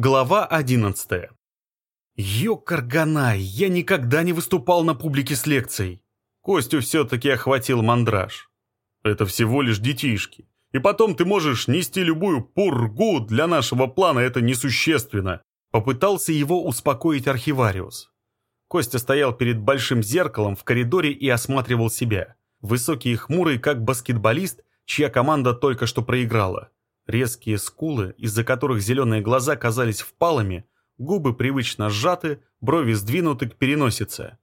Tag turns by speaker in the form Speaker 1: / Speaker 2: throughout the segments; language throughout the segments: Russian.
Speaker 1: Глава 11. Ёкарганай, я никогда не выступал на публике с лекцией. Костю все-таки охватил мандраж. Это всего лишь детишки. И потом ты можешь нести любую пургу, для нашего плана это несущественно. Попытался его успокоить архивариус. Костя стоял перед большим зеркалом в коридоре и осматривал себя. Высокий и хмурый, как баскетболист, чья команда только что проиграла. Резкие скулы, из-за которых зеленые глаза казались впалыми, губы привычно сжаты, брови сдвинуты к переносице.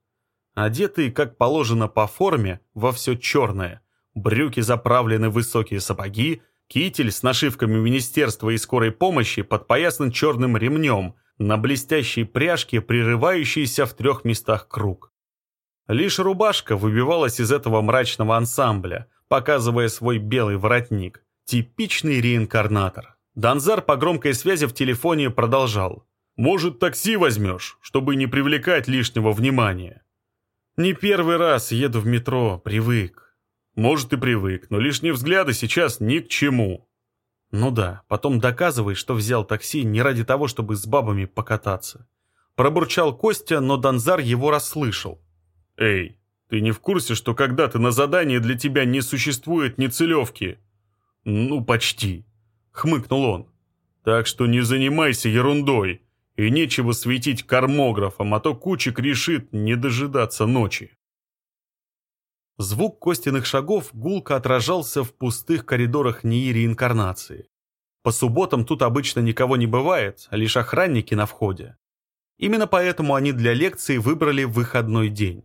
Speaker 1: Одетый, как положено по форме, во все черное. Брюки заправлены в высокие сапоги, китель с нашивками Министерства и скорой помощи подпоясан черным ремнем, на блестящей пряжке, прерывающейся в трех местах круг. Лишь рубашка выбивалась из этого мрачного ансамбля, показывая свой белый воротник. Типичный реинкарнатор. Данзар по громкой связи в телефоне продолжал. «Может, такси возьмешь, чтобы не привлекать лишнего внимания?» «Не первый раз еду в метро, привык». «Может, и привык, но лишние взгляды сейчас ни к чему». «Ну да, потом доказывай, что взял такси не ради того, чтобы с бабами покататься». Пробурчал Костя, но Данзар его расслышал. «Эй, ты не в курсе, что когда ты на задании для тебя не существует ни целевки, «Ну, почти», — хмыкнул он. «Так что не занимайся ерундой, и нечего светить кармографом, а то Кучик решит не дожидаться ночи». Звук Костиных шагов гулко отражался в пустых коридорах НИИ реинкарнации. По субботам тут обычно никого не бывает, лишь охранники на входе. Именно поэтому они для лекции выбрали выходной день.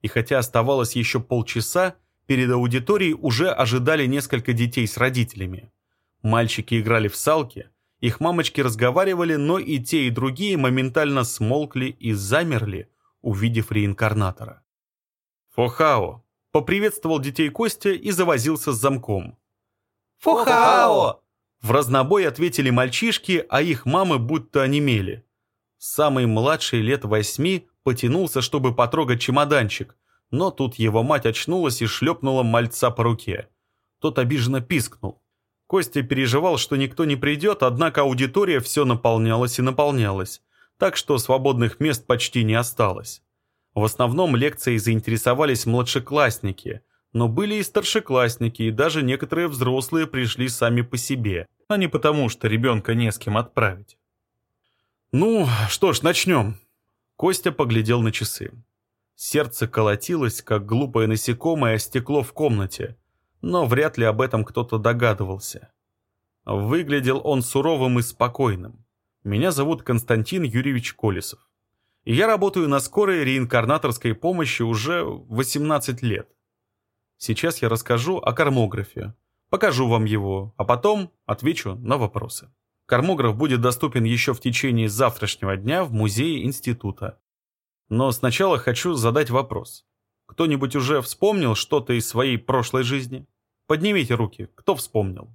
Speaker 1: И хотя оставалось еще полчаса, Перед аудиторией уже ожидали несколько детей с родителями. Мальчики играли в салки, их мамочки разговаривали, но и те, и другие моментально смолкли и замерли, увидев реинкарнатора. «Фохао!» — поприветствовал детей Костя и завозился с замком.
Speaker 2: «Фохао!»
Speaker 1: В разнобой ответили мальчишки, а их мамы будто онемели. Самый младший лет восьми потянулся, чтобы потрогать чемоданчик, но тут его мать очнулась и шлепнула мальца по руке. Тот обиженно пискнул. Костя переживал, что никто не придет, однако аудитория все наполнялась и наполнялась, так что свободных мест почти не осталось. В основном лекцией заинтересовались младшеклассники, но были и старшеклассники, и даже некоторые взрослые пришли сами по себе, а не потому, что ребенка не с кем отправить. «Ну, что ж, начнем». Костя поглядел на часы. Сердце колотилось, как глупое насекомое стекло в комнате, но вряд ли об этом кто-то догадывался. Выглядел он суровым и спокойным. Меня зовут Константин Юрьевич Колесов. И я работаю на скорой реинкарнаторской помощи уже 18 лет. Сейчас я расскажу о кармографе, покажу вам его, а потом отвечу на вопросы. Кармограф будет доступен еще в течение завтрашнего дня в музее института. Но сначала хочу задать вопрос. Кто-нибудь уже вспомнил что-то из своей прошлой жизни? Поднимите руки, кто вспомнил?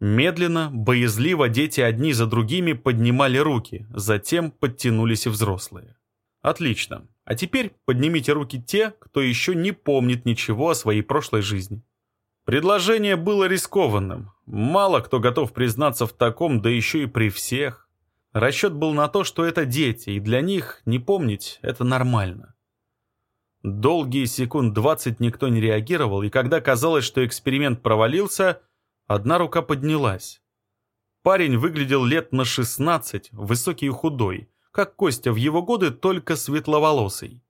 Speaker 1: Медленно, боязливо дети одни за другими поднимали руки, затем подтянулись и взрослые. Отлично. А теперь поднимите руки те, кто еще не помнит ничего о своей прошлой жизни. Предложение было рискованным. Мало кто готов признаться в таком, да еще и при всех. Расчет был на то, что это дети, и для них не помнить – это нормально. Долгие секунд двадцать никто не реагировал, и когда казалось, что эксперимент провалился, одна рука поднялась. Парень выглядел лет на 16, высокий и худой, как Костя в его годы, только светловолосый.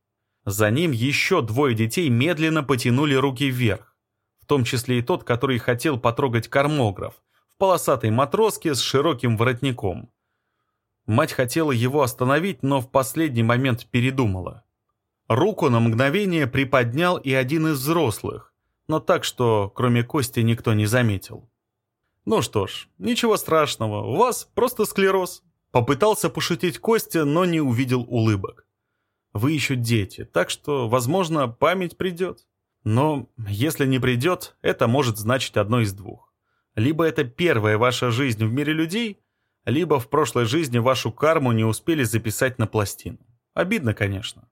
Speaker 1: За ним еще двое детей медленно потянули руки вверх, в том числе и тот, который хотел потрогать кармограф, в полосатой матроске с широким воротником. Мать хотела его остановить, но в последний момент передумала. Руку на мгновение приподнял и один из взрослых, но так, что кроме Кости никто не заметил. «Ну что ж, ничего страшного, у вас просто склероз». Попытался пошутить Костя, но не увидел улыбок. «Вы еще дети, так что, возможно, память придет. Но если не придет, это может значить одно из двух. Либо это первая ваша жизнь в мире людей – либо в прошлой жизни вашу карму не успели записать на пластину. Обидно, конечно.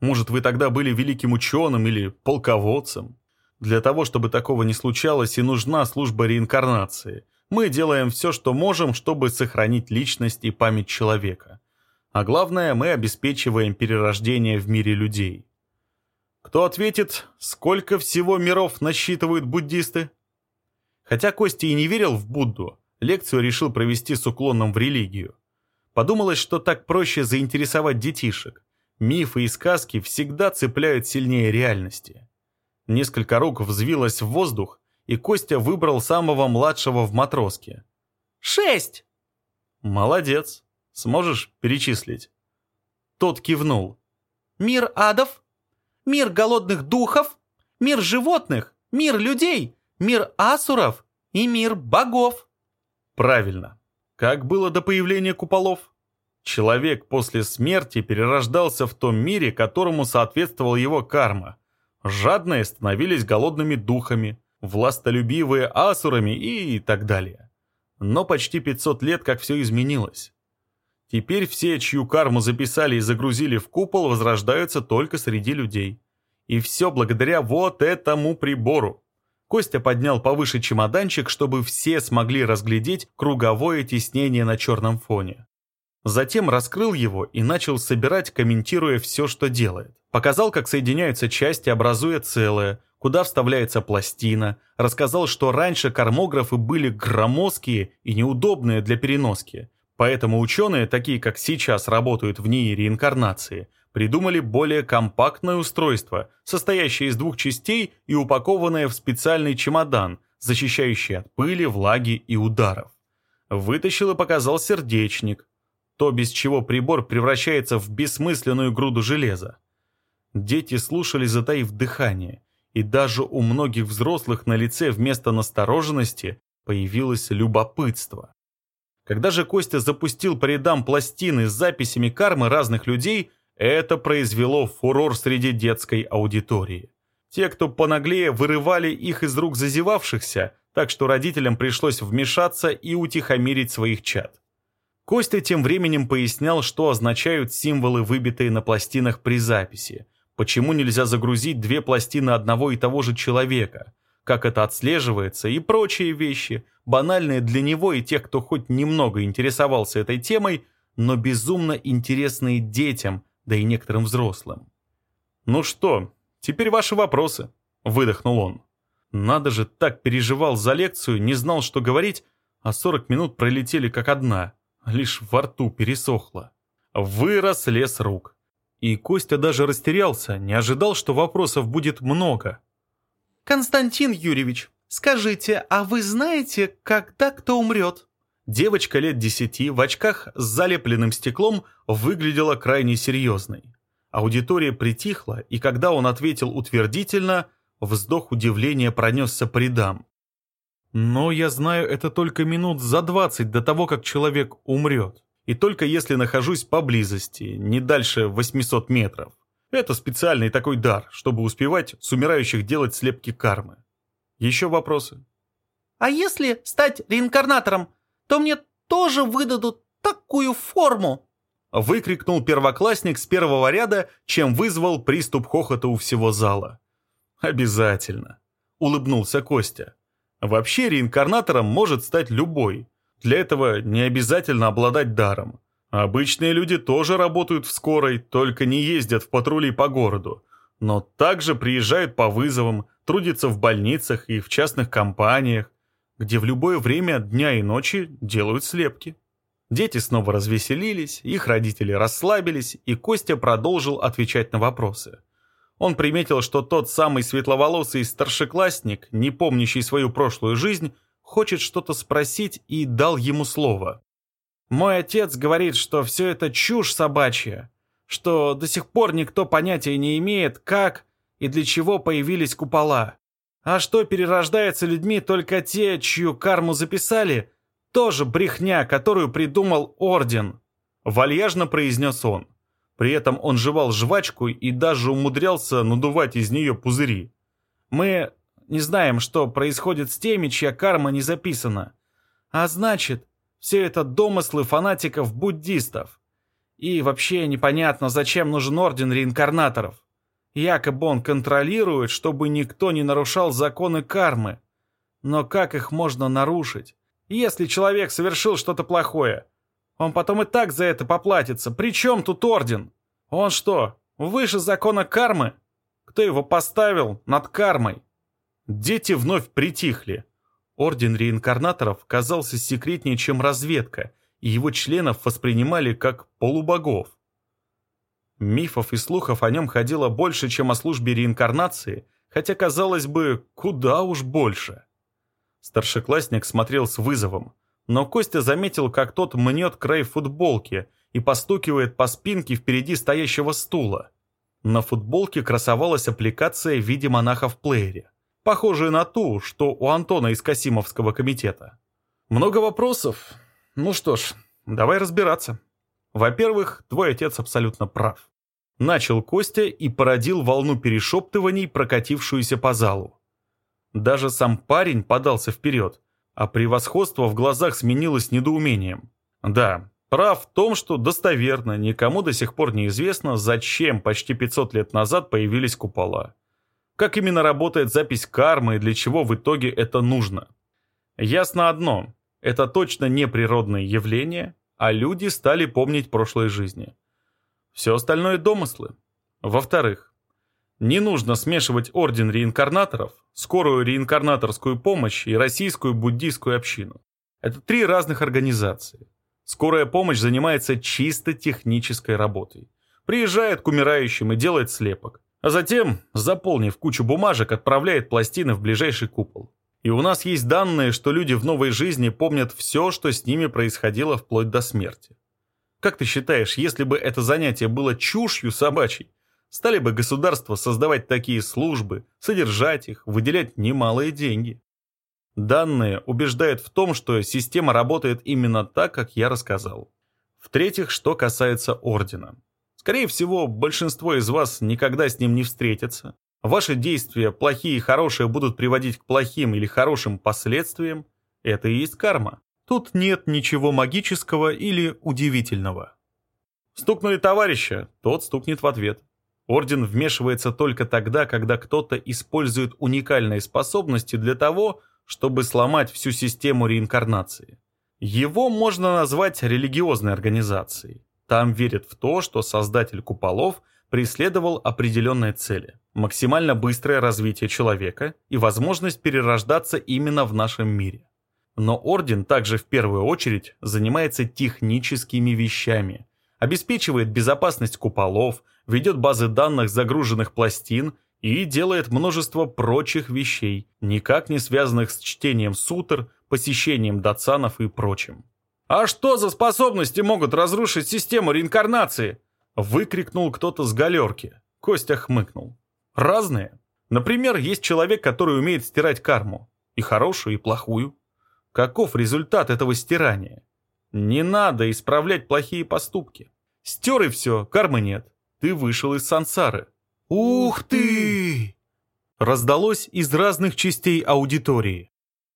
Speaker 1: Может, вы тогда были великим ученым или полководцем? Для того, чтобы такого не случалось, и нужна служба реинкарнации. Мы делаем все, что можем, чтобы сохранить личность и память человека. А главное, мы обеспечиваем перерождение в мире людей. Кто ответит, сколько всего миров насчитывают буддисты? Хотя Костя и не верил в Будду, лекцию решил провести с уклоном в религию. Подумалось, что так проще заинтересовать детишек. Мифы и сказки всегда цепляют сильнее реальности. Несколько рук взвилось в воздух, и Костя выбрал самого младшего в матроске.
Speaker 2: «Шесть!»
Speaker 1: «Молодец. Сможешь перечислить?» Тот кивнул.
Speaker 2: «Мир адов, мир голодных духов, мир животных, мир людей, мир асуров и мир богов».
Speaker 1: Правильно. Как было до появления куполов? Человек после смерти перерождался в том мире, которому соответствовала его карма. Жадные становились голодными духами, властолюбивые асурами и так далее. Но почти 500 лет как все изменилось. Теперь все, чью карму записали и загрузили в купол, возрождаются только среди людей. И все благодаря вот этому прибору. Костя поднял повыше чемоданчик, чтобы все смогли разглядеть круговое тиснение на черном фоне. Затем раскрыл его и начал собирать, комментируя все, что делает. Показал, как соединяются части, образуя целое, куда вставляется пластина, рассказал, что раньше кармографы были громоздкие и неудобные для переноски. Поэтому ученые, такие как сейчас работают в НИИ реинкарнации, придумали более компактное устройство, состоящее из двух частей и упакованное в специальный чемодан, защищающий от пыли, влаги и ударов. Вытащил и показал сердечник, то, без чего прибор превращается в бессмысленную груду железа. Дети слушали, затаив дыхание, и даже у многих взрослых на лице вместо настороженности появилось любопытство. Когда же Костя запустил по рядам пластины с записями кармы разных людей – это произвело фурор среди детской аудитории. Те, кто понаглее, вырывали их из рук зазевавшихся, так что родителям пришлось вмешаться и утихомирить своих чад. Костя тем временем пояснял, что означают символы, выбитые на пластинах при записи, почему нельзя загрузить две пластины одного и того же человека, как это отслеживается и прочие вещи, банальные для него и тех, кто хоть немного интересовался этой темой, но безумно интересные детям, да и некоторым взрослым. «Ну что, теперь ваши вопросы», — выдохнул он. Надо же, так переживал за лекцию, не знал, что говорить, а 40 минут пролетели как одна, лишь во рту пересохло. Вырос лес рук. И Костя даже растерялся, не ожидал, что вопросов будет много.
Speaker 2: «Константин Юрьевич, скажите, а вы знаете, когда кто умрет?»
Speaker 1: Девочка лет десяти в очках с залепленным стеклом выглядела крайне серьезной. Аудитория притихла, и когда он ответил утвердительно, вздох удивления пронесся по рядам. Но я знаю это только минут за двадцать до того, как человек умрет. И только если нахожусь поблизости, не дальше 800 метров. Это специальный такой дар, чтобы успевать с умирающих делать слепки кармы. Еще вопросы?
Speaker 2: А если стать реинкарнатором, то мне тоже выдадут такую форму!»
Speaker 1: Выкрикнул первоклассник с первого ряда, чем вызвал приступ хохота у всего зала. «Обязательно!» — улыбнулся Костя. «Вообще реинкарнатором может стать любой. Для этого не обязательно обладать даром. Обычные люди тоже работают в скорой, только не ездят в патрули по городу. Но также приезжают по вызовам, трудятся в больницах и в частных компаниях, где в любое время дня и ночи делают слепки. Дети снова развеселились, их родители расслабились, и Костя продолжил отвечать на вопросы. Он приметил, что тот самый светловолосый старшеклассник, не помнящий свою прошлую жизнь, хочет что-то спросить и дал ему слово. «Мой отец говорит, что все это чушь собачья, что до сих пор никто понятия не имеет, как и для чего появились купола. А что перерождаются людьми только те, чью карму записали, тоже брехня, которую придумал Орден», — вальяжно произнес он. При этом он жевал жвачку и даже умудрялся надувать из нее пузыри. «Мы не знаем, что происходит с теми, чья карма не записана. А значит, все это домыслы фанатиков-буддистов. И вообще непонятно, зачем нужен Орден Реинкарнаторов. Якобы он контролирует, чтобы никто не нарушал законы кармы. Но как их можно нарушить?
Speaker 3: Если человек совершил что-то плохое, он потом и так за это поплатится. При чем тут орден? Он что, выше закона кармы? Кто его поставил над кармой?
Speaker 1: Дети вновь притихли. Орден реинкарнаторов казался секретнее, чем разведка, и его членов воспринимали как полубогов. Мифов и слухов о нем ходило больше, чем о службе реинкарнации, хотя, казалось бы, куда уж больше. Старшеклассник смотрел с вызовом, но Костя заметил, как тот мнет край футболки и постукивает по спинке впереди стоящего стула. На футболке красовалась аппликация в виде монаха в плеере, похожая на ту, что у Антона из Касимовского комитета. Много вопросов. Ну что ж, давай разбираться. Во-первых, твой отец абсолютно прав. Начал Костя и породил волну перешептываний, прокатившуюся по залу. Даже сам парень подался вперед, а превосходство в глазах сменилось недоумением. Да, прав в том, что достоверно никому до сих пор неизвестно, зачем почти 500 лет назад появились купола. Как именно работает запись кармы и для чего в итоге это нужно. Ясно одно, это точно не природное явление, а люди стали помнить прошлые жизни. Все остальное домыслы. Во-вторых, не нужно смешивать Орден реинкарнаторов, скорую реинкарнаторскую помощь и российскую буддийскую общину. Это три разных организации. Скорая помощь занимается чисто технической работой. Приезжает к умирающим и делает слепок. А затем, заполнив кучу бумажек, отправляет пластины в ближайший купол. И у нас есть данные, что люди в новой жизни помнят все, что с ними происходило вплоть до смерти. Как ты считаешь, если бы это занятие было чушью собачьей, стали бы государства создавать такие службы, содержать их, выделять немалые деньги? Данные убеждают в том, что система работает именно так, как я рассказал. В-третьих, что касается Ордена. Скорее всего, большинство из вас никогда с ним не встретятся, ваши действия, плохие и хорошие, будут приводить к плохим или хорошим последствиям, это и есть карма. Тут нет ничего магического или удивительного. Стукнули товарища, тот стукнет в ответ. Орден вмешивается только тогда, когда кто-то использует уникальные способности для того, чтобы сломать всю систему реинкарнации. Его можно назвать религиозной организацией. Там верят в то, что создатель куполов – преследовал определенные цели. Максимально быстрое развитие человека и возможность перерождаться именно в нашем мире. Но Орден также в первую очередь занимается техническими вещами, обеспечивает безопасность куполов, ведет базы данных загруженных пластин и делает множество прочих вещей, никак не связанных с чтением сутр, посещением датсанов и прочим.
Speaker 3: «А что за способности могут разрушить систему реинкарнации?»
Speaker 1: Выкрикнул кто-то с галерки. Костя хмыкнул. Разные. Например, есть человек, который умеет стирать карму. И хорошую, и плохую. Каков результат этого стирания? Не надо исправлять плохие поступки. Стер и все, кармы нет. Ты вышел из сансары.
Speaker 2: «Ух ты!»
Speaker 1: Раздалось из разных частей аудитории.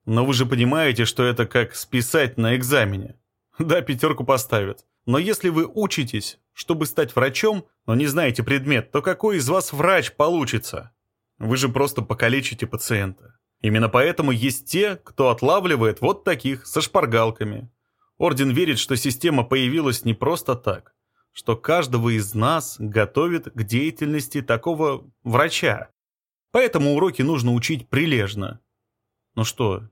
Speaker 1: Но вы же понимаете, что это как списать на экзамене. Да, пятерку поставят. Но если вы учитесь, чтобы стать врачом, но не знаете предмет, то какой из вас врач получится? Вы же просто покалечите пациента. Именно поэтому есть те, кто отлавливает вот таких, со шпаргалками. Орден верит, что система появилась не просто так, что каждого из нас готовит к деятельности такого врача. Поэтому уроки нужно учить прилежно. Ну что,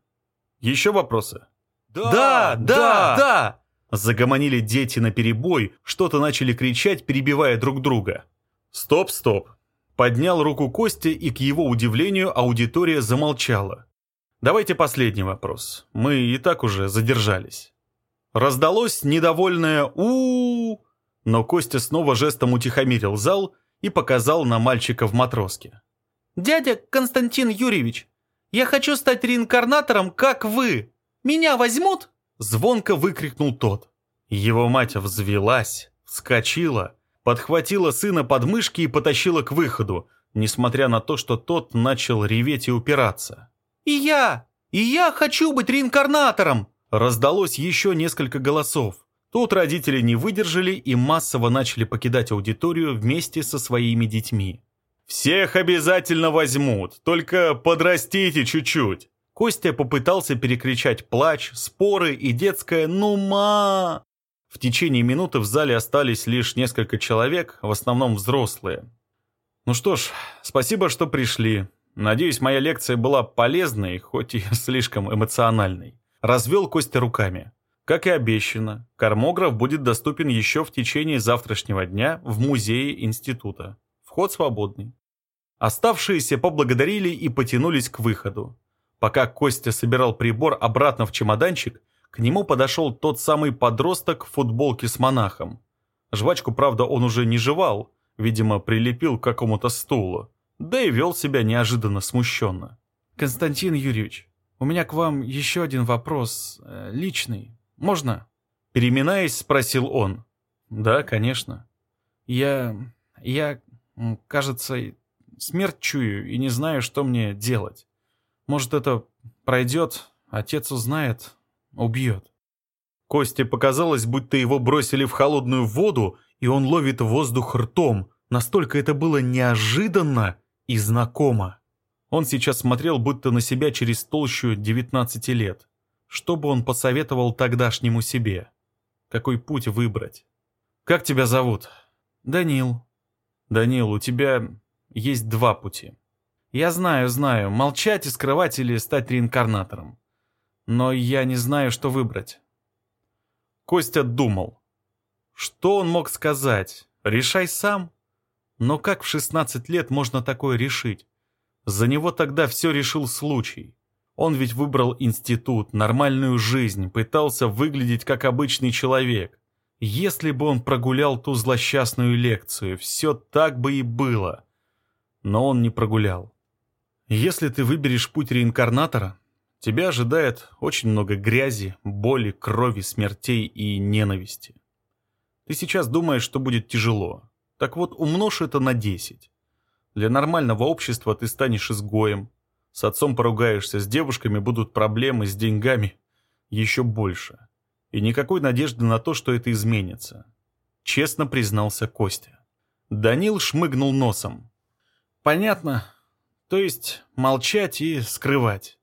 Speaker 1: еще вопросы?
Speaker 2: Да, да, да! да!
Speaker 1: Загомонили дети на перебой, что-то начали кричать, перебивая друг друга. «Стоп, стоп!» Поднял руку Костя, и к его удивлению аудитория замолчала. «Давайте последний вопрос. Мы и так уже задержались». Раздалось недовольное у, -у, -у но Костя снова жестом утихомирил зал и показал на мальчика в матроске.
Speaker 2: «Дядя Константин Юрьевич, я хочу стать реинкарнатором, как вы. Меня возьмут?»
Speaker 1: Звонко выкрикнул тот. Его мать взвелась, вскочила, подхватила сына под мышки и потащила к выходу, несмотря на то, что тот начал реветь и упираться.
Speaker 2: «И я! И я хочу быть реинкарнатором!»
Speaker 1: Раздалось еще несколько голосов. Тут родители не выдержали и массово начали покидать аудиторию вместе со своими детьми. «Всех обязательно возьмут, только подрастите чуть-чуть!» Костя попытался перекричать плач, споры и детское «ну ма». В течение минуты в зале остались лишь несколько человек, в основном взрослые. Ну что ж, спасибо, что пришли. Надеюсь, моя лекция была полезной, хоть и слишком эмоциональной. Развел Костя руками. Как и обещано, кармограф будет доступен еще в течение завтрашнего дня в музее института. Вход свободный. Оставшиеся поблагодарили и потянулись к выходу. Пока Костя собирал прибор обратно в чемоданчик, к нему подошел тот самый подросток в футболке с монахом. Жвачку, правда, он уже не жевал, видимо, прилепил к какому-то стулу, да и вел себя неожиданно смущенно.
Speaker 3: «Константин Юрьевич, у меня к вам еще один вопрос, э, личный. Можно?»
Speaker 1: Переминаясь, спросил он. «Да, конечно».
Speaker 3: «Я... я, кажется, смерть чую и не знаю, что мне делать. Может, это пройдет, отец узнает, убьет.
Speaker 1: Косте показалось, будто его бросили в холодную воду, и он ловит воздух ртом. Настолько это было неожиданно и знакомо. Он сейчас смотрел будто на себя через толщу 19 лет. Что бы он посоветовал тогдашнему себе? Какой путь выбрать? «Как тебя зовут?»
Speaker 3: «Данил».
Speaker 1: «Данил, у тебя есть два пути.
Speaker 3: Я знаю, знаю, молчать и скрывать или стать реинкарнатором. Но я не знаю, что выбрать.
Speaker 1: Костя думал. Что он мог сказать? Решай сам. Но как в 16 лет можно такое решить? За него тогда все решил случай. Он ведь выбрал институт, нормальную жизнь, пытался выглядеть как обычный человек. Если бы он прогулял ту злосчастную лекцию, все так бы и было. Но он не прогулял. Если ты выберешь путь реинкарнатора, тебя ожидает очень много грязи, боли, крови, смертей и ненависти. Ты сейчас думаешь, что будет тяжело. Так вот, умножь это на 10. Для нормального общества ты станешь изгоем. С отцом поругаешься, с девушками будут проблемы, с деньгами еще больше. И никакой надежды на то, что это изменится. Честно признался Костя. Данил шмыгнул носом.
Speaker 3: Понятно, то есть молчать и скрывать.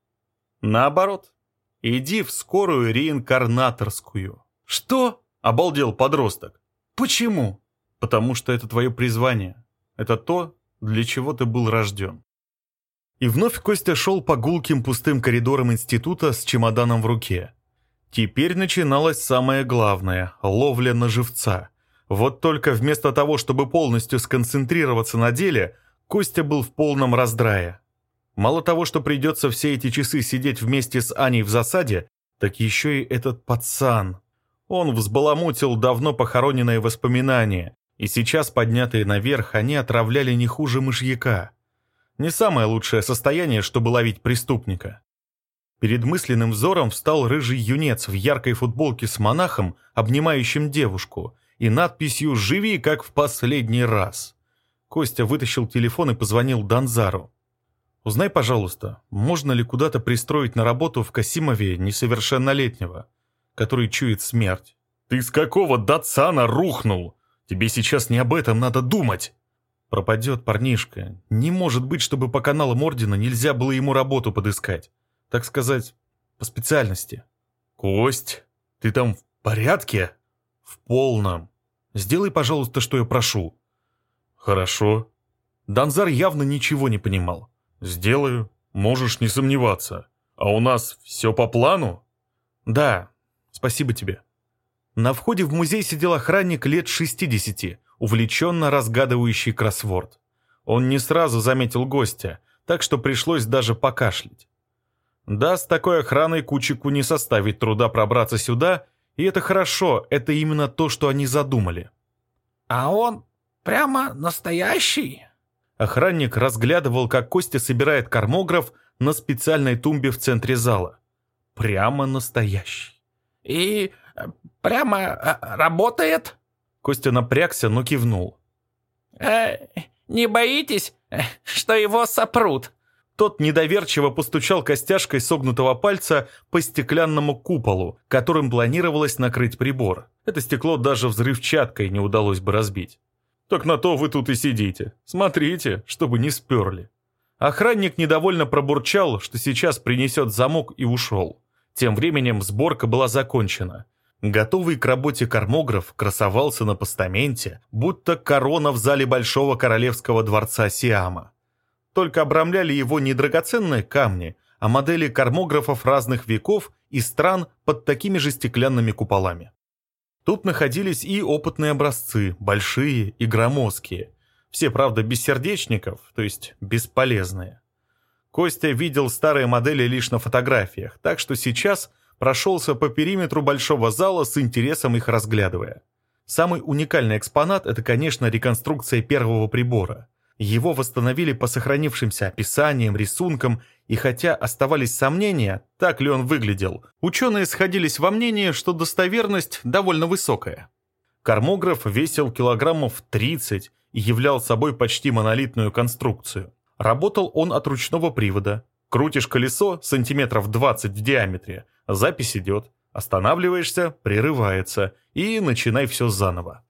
Speaker 1: Наоборот. Иди в скорую реинкарнаторскую.
Speaker 3: Что?
Speaker 1: Обалдел подросток.
Speaker 3: Почему?
Speaker 1: Потому что это твое призвание. Это то, для чего ты был рожден. И вновь Костя шел по гулким пустым коридорам института с чемоданом в руке. Теперь начиналось самое главное – ловля на живца. Вот только вместо того, чтобы полностью сконцентрироваться на деле, Костя был в полном раздрае. Мало того, что придется все эти часы сидеть вместе с Аней в засаде, так еще и этот пацан. Он взбаламутил давно похороненные воспоминания, и сейчас, поднятые наверх, они отравляли не хуже мышьяка. Не самое лучшее состояние, чтобы ловить преступника. Перед мысленным взором встал рыжий юнец в яркой футболке с монахом, обнимающим девушку, и надписью «Живи, как в последний раз». Костя вытащил телефон и позвонил Данзару. «Узнай, пожалуйста, можно ли куда-то пристроить на работу в Касимове несовершеннолетнего, который чует смерть?» «Ты с какого датсана рухнул? Тебе сейчас не об этом надо думать!» Пропадет парнишка. Не может быть, чтобы по каналам Ордена нельзя было ему работу подыскать. Так сказать, по специальности. «Кость, ты там в порядке?» «В полном. Сделай, пожалуйста, что я прошу. «Хорошо». Данзар явно ничего не понимал. «Сделаю, можешь не сомневаться. А у нас все по плану?» «Да, спасибо тебе». На входе в музей сидел охранник лет 60, увлеченно разгадывающий кроссворд. Он не сразу заметил гостя, так что пришлось даже покашлять. Да, с такой охраной Кучику не составит труда пробраться сюда, и это хорошо, это именно то, что они задумали.
Speaker 2: «А он Прямо настоящий?»
Speaker 1: Охранник разглядывал, как Костя собирает кармограф на специальной тумбе в центре зала. Прямо настоящий.
Speaker 2: «И э, прямо э, работает?»
Speaker 1: Костя напрягся, но кивнул.
Speaker 2: «Э, «Не боитесь, что его сопрут?»
Speaker 1: Тот недоверчиво постучал костяшкой согнутого пальца по стеклянному куполу, которым планировалось накрыть прибор. Это стекло даже взрывчаткой не удалось бы разбить. Так на то вы тут и сидите. Смотрите, чтобы не сперли. Охранник недовольно пробурчал, что сейчас принесет замок и ушел. Тем временем сборка была закончена. Готовый к работе кармограф красовался на постаменте, будто корона в зале Большого Королевского дворца Сиама. Только обрамляли его не драгоценные камни, а модели кармографов разных веков и стран под такими же стеклянными куполами. Тут находились и опытные образцы, большие и громоздкие. Все, правда, без сердечников, то есть бесполезные. Костя видел старые модели лишь на фотографиях, так что сейчас прошелся по периметру большого зала с интересом их разглядывая. Самый уникальный экспонат – это, конечно, реконструкция первого прибора. Его восстановили по сохранившимся описаниям, рисункам, и хотя оставались сомнения, так ли он выглядел, ученые сходились во мнении, что достоверность довольно высокая. Кармограф весил килограммов 30 и являл собой почти монолитную конструкцию. Работал он от ручного привода. Крутишь колесо сантиметров 20 в диаметре, запись идет, останавливаешься, прерывается, и начинай все заново.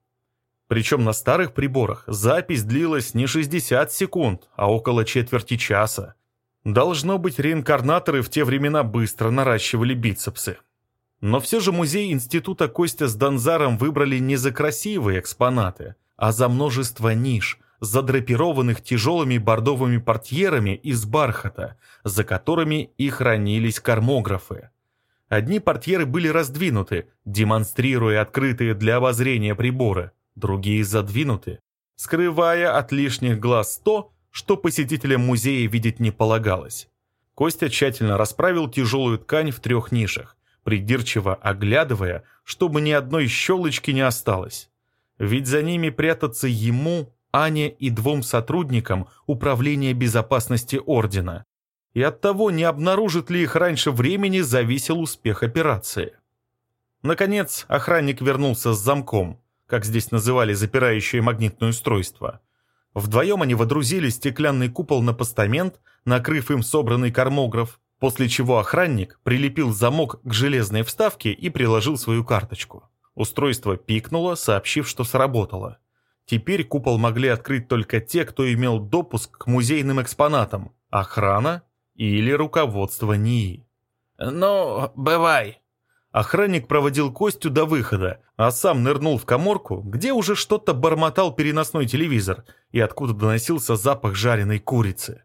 Speaker 1: Причем на старых приборах запись длилась не 60 секунд, а около четверти часа. Должно быть, реинкарнаторы в те времена быстро наращивали бицепсы. Но все же музей института Костя с Донзаром выбрали не за красивые экспонаты, а за множество ниш, задрапированных тяжелыми бордовыми портьерами из бархата, за которыми и хранились кармографы. Одни портьеры были раздвинуты, демонстрируя открытые для обозрения приборы, другие задвинуты, скрывая от лишних глаз то, что посетителям музея видеть не полагалось. Костя тщательно расправил тяжелую ткань в трех нишах, придирчиво оглядывая, чтобы ни одной щелочки не осталось. Ведь за ними прятаться ему, Ане и двум сотрудникам Управления безопасности Ордена. И от того, не обнаружит ли их раньше времени, зависел успех операции. Наконец, охранник вернулся с замком как здесь называли запирающее магнитное устройство. Вдвоем они водрузили стеклянный купол на постамент, накрыв им собранный кармограф, после чего охранник прилепил замок к железной вставке и приложил свою карточку. Устройство пикнуло, сообщив, что сработало. Теперь купол могли открыть только те, кто имел допуск к музейным экспонатам, охрана или руководство НИИ.
Speaker 2: «Ну, бывай»,
Speaker 1: Охранник проводил Костю до выхода, а сам нырнул в коморку, где уже что-то бормотал переносной телевизор, и откуда доносился запах жареной курицы.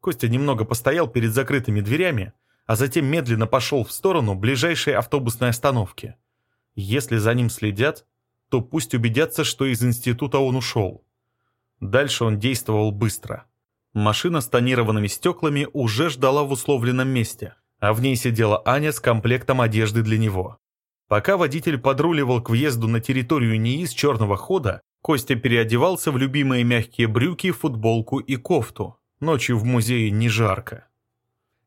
Speaker 1: Костя немного постоял перед закрытыми дверями, а затем медленно пошел в сторону ближайшей автобусной остановки. Если за ним следят, то пусть убедятся, что из института он ушел. Дальше он действовал быстро. Машина с тонированными стеклами уже ждала в условленном месте а в ней сидела Аня с комплектом одежды для него. Пока водитель подруливал к въезду на территорию НИИ с черного хода, Костя переодевался в любимые мягкие брюки, футболку и кофту. Ночью в музее не жарко.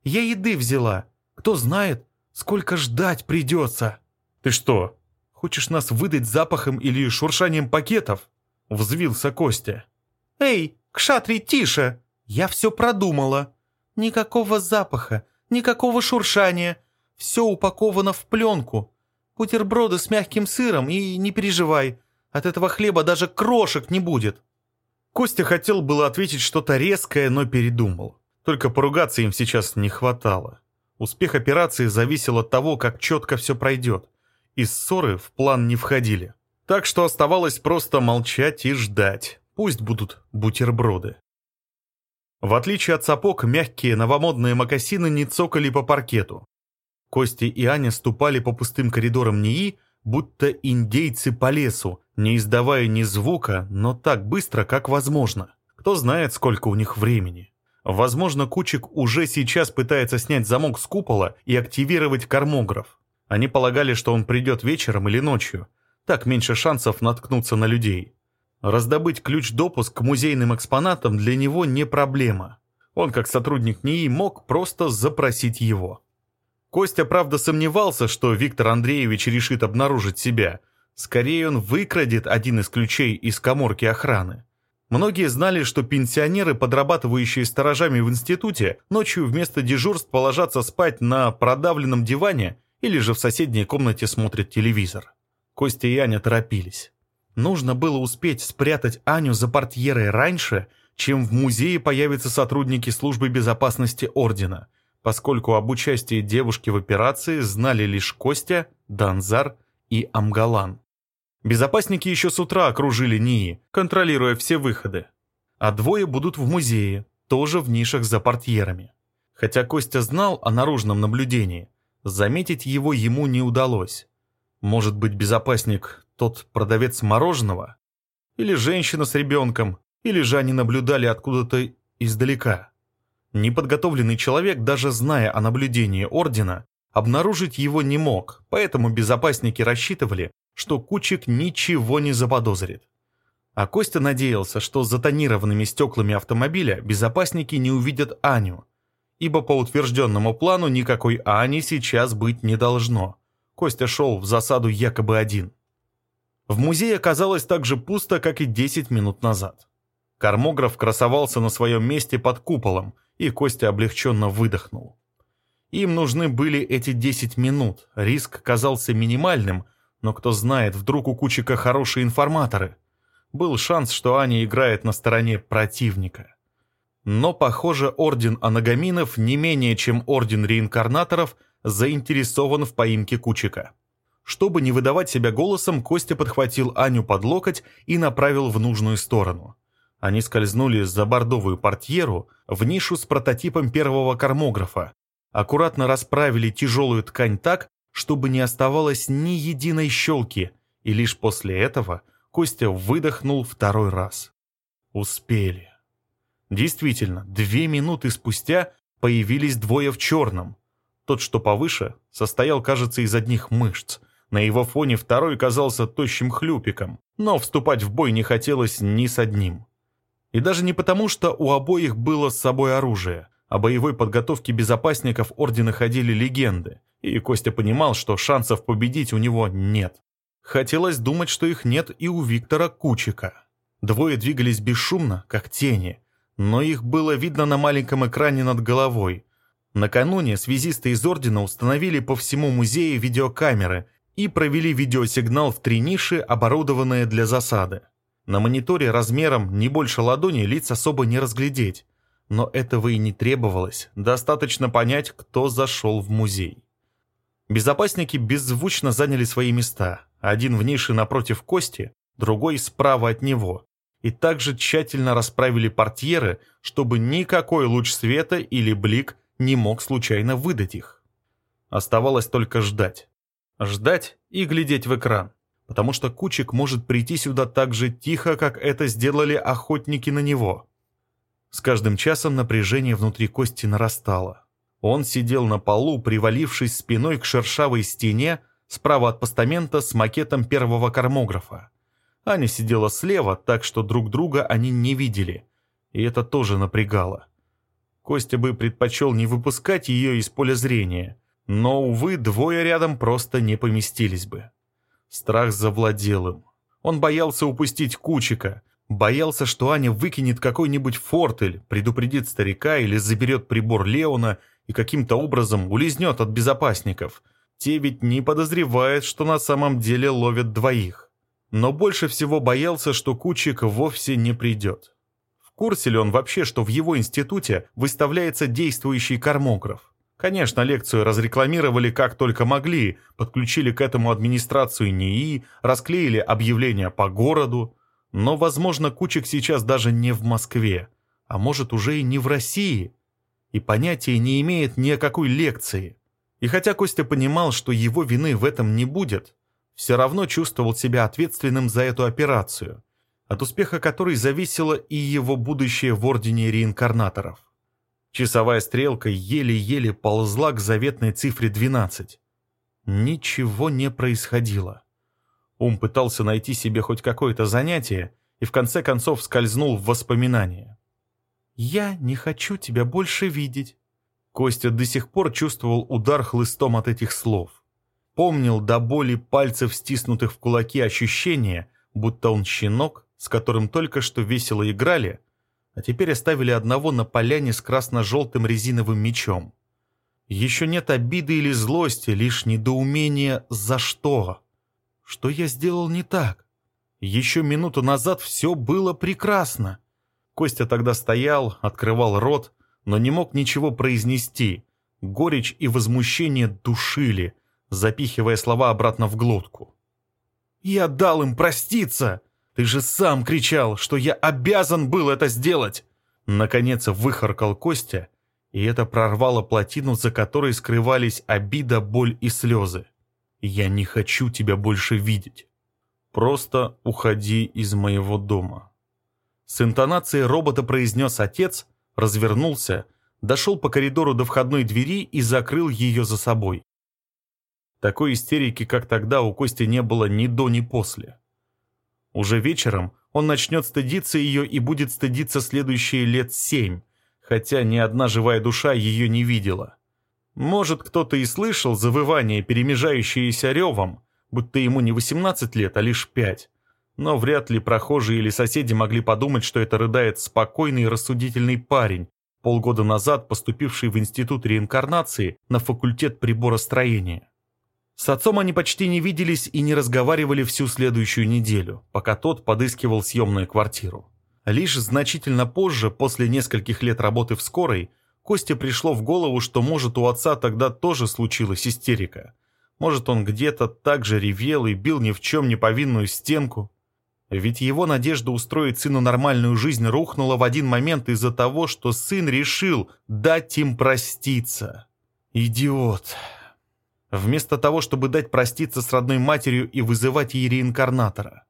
Speaker 1: «Я еды взяла. Кто знает, сколько ждать придется». «Ты что, хочешь нас выдать запахом или шуршанием пакетов?» Взвился Костя.
Speaker 2: «Эй, Кшатри, тише! Я все продумала. Никакого запаха, Никакого шуршания. Все упаковано в пленку. Бутерброды с мягким сыром и не переживай. От этого хлеба даже крошек не будет.
Speaker 1: Костя хотел было ответить что-то резкое, но передумал. Только поругаться им сейчас не хватало. Успех операции зависел от того, как четко все пройдет. И ссоры в план не входили. Так что оставалось просто молчать и ждать. Пусть будут бутерброды. В отличие от сапог, мягкие новомодные мокасины не цокали по паркету. Кости и Аня ступали по пустым коридорам НИИ, будто индейцы по лесу, не издавая ни звука, но так быстро, как возможно. Кто знает, сколько у них времени. Возможно, Кучик уже сейчас пытается снять замок с купола и активировать кармограф. Они полагали, что он придет вечером или ночью. Так меньше шансов наткнуться на людей. Раздобыть ключ-допуск к музейным экспонатам для него не проблема. Он, как сотрудник НИИ, мог просто запросить его. Костя, правда, сомневался, что Виктор Андреевич решит обнаружить себя. Скорее, он выкрадет один из ключей из коморки охраны. Многие знали, что пенсионеры, подрабатывающие сторожами в институте, ночью вместо дежурств положатся спать на продавленном диване или же в соседней комнате смотрят телевизор. Костя и Аня торопились. Нужно было успеть спрятать Аню за портьерой раньше, чем в музее появятся сотрудники службы безопасности Ордена, поскольку об участии девушки в операции знали лишь Костя, Данзар и Амгалан. Безопасники еще с утра окружили НИИ, контролируя все выходы. А двое будут в музее, тоже в нишах за портьерами. Хотя Костя знал о наружном наблюдении, заметить его ему не удалось. Может быть, безопасник тот продавец мороженого? Или женщина с ребенком? Или же они наблюдали откуда-то издалека? Неподготовленный человек, даже зная о наблюдении Ордена, обнаружить его не мог, поэтому безопасники рассчитывали, что Кучик ничего не заподозрит. А Костя надеялся, что за тонированными стеклами автомобиля безопасники не увидят Аню, ибо по утвержденному плану никакой Ани сейчас быть не должно. Костя шел в засаду якобы один. В музее оказалось так же пусто, как и 10 минут назад. Кармограф красовался на своем месте под куполом, и Костя облегченно выдохнул. Им нужны были эти 10 минут, риск казался минимальным, но кто знает, вдруг у Кучика хорошие информаторы. Был шанс, что Аня играет на стороне противника. Но, похоже, Орден Анагаминов не менее, чем Орден Реинкарнаторов, заинтересован в поимке Кучика. Чтобы не выдавать себя голосом, Костя подхватил Аню под локоть и направил в нужную сторону. Они скользнули за бордовую портьеру в нишу с прототипом первого кармографа, аккуратно расправили тяжелую ткань так, чтобы не оставалось ни единой щелки, и лишь после этого Костя выдохнул второй раз. Успели. Действительно, две минуты спустя появились двое в черном. Тот, что повыше, состоял, кажется, из одних мышц. На его фоне второй казался тощим хлюпиком, но вступать в бой не хотелось ни с одним. И даже не потому, что у обоих было с собой оружие. О боевой подготовке безопасников Ордена ходили легенды – и Костя понимал, что шансов победить у него нет. Хотелось думать, что их нет и у Виктора Кучика. Двое двигались бесшумно, как тени, но их было видно на маленьком экране над головой. Накануне связисты из Ордена установили по всему музею видеокамеры и провели видеосигнал в три ниши, оборудованные для засады. На мониторе размером не больше ладони лиц особо не разглядеть, но этого и не требовалось, достаточно понять, кто зашел в музей. Безопасники беззвучно заняли свои места, один в нише напротив Кости, другой справа от него, и также тщательно расправили портьеры, чтобы никакой луч света или блик не мог случайно выдать их. Оставалось только ждать. Ждать и глядеть в экран, потому что Кучик может прийти сюда так же тихо, как это сделали охотники на него. С каждым часом напряжение внутри Кости нарастало. Он сидел на полу, привалившись спиной к шершавой стене, справа от постамента с макетом первого кармографа. Аня сидела слева, так что друг друга они не видели. И это тоже напрягало. Костя бы предпочел не выпускать ее из поля зрения, но, увы, двое рядом просто не поместились бы. Страх завладел им. Он боялся упустить Кучика, боялся, что Аня выкинет какой-нибудь фортель, предупредит старика или заберет прибор Леона – и каким-то образом улизнет от безопасников. Те ведь не подозревают, что на самом деле ловят двоих. Но больше всего боялся, что Кучик вовсе не придет. В курсе ли он вообще, что в его институте выставляется действующий кармограф? Конечно, лекцию разрекламировали как только могли, подключили к этому администрацию НИИ, расклеили объявления по городу. Но, возможно, Кучик сейчас даже не в Москве, а может уже и не в России и понятия не имеет ни о какой лекции. И хотя Костя понимал, что его вины в этом не будет, все равно чувствовал себя ответственным за эту операцию, от успеха которой зависело и его будущее в Ордене Реинкарнаторов. Часовая стрелка еле-еле ползла к заветной цифре 12. Ничего не происходило. Ум пытался найти себе хоть какое-то занятие и в конце концов скользнул в воспоминания. «Я не хочу тебя больше видеть». Костя до сих пор чувствовал удар хлыстом от этих слов. Помнил до боли пальцев, стиснутых в кулаки, ощущение, будто он щенок, с которым только что весело играли, а теперь оставили одного на поляне с красно-желтым резиновым мечом. Еще нет обиды или злости, лишь недоумение «за что?». Что я сделал не так? Еще минуту назад все было прекрасно. Костя тогда стоял, открывал рот, но не мог ничего произнести. Горечь и возмущение душили, запихивая слова обратно в глотку. «Я дал им проститься! Ты же сам кричал, что я обязан был это сделать!» Наконец выхаркал Костя, и это прорвало плотину, за которой скрывались обида, боль и слезы. «Я не хочу тебя больше видеть. Просто уходи из моего дома». С интонацией робота произнес отец, развернулся, дошел по коридору до входной двери и закрыл ее за собой. Такой истерики, как тогда, у Кости не было ни до, ни после. Уже вечером он начнет стыдиться ее и будет стыдиться следующие лет семь, хотя ни одна живая душа ее не видела. Может, кто-то и слышал завывание, перемежающееся ревом, будто ему не 18 лет, а лишь пять. Но вряд ли прохожие или соседи могли подумать, что это рыдает спокойный и рассудительный парень, полгода назад поступивший в Институт реинкарнации на факультет приборостроения. С отцом они почти не виделись и не разговаривали всю следующую неделю, пока тот подыскивал съемную квартиру. Лишь значительно позже, после нескольких лет работы в скорой, Косте пришло в голову, что может у отца тогда тоже случилась истерика. Может он где-то так же ревел и бил ни в чем не повинную стенку. Ведь его надежда устроить сыну нормальную жизнь рухнула в один момент из-за того, что сын решил дать им проститься. Идиот. Вместо того, чтобы дать проститься с родной матерью и вызывать ей реинкарнатора.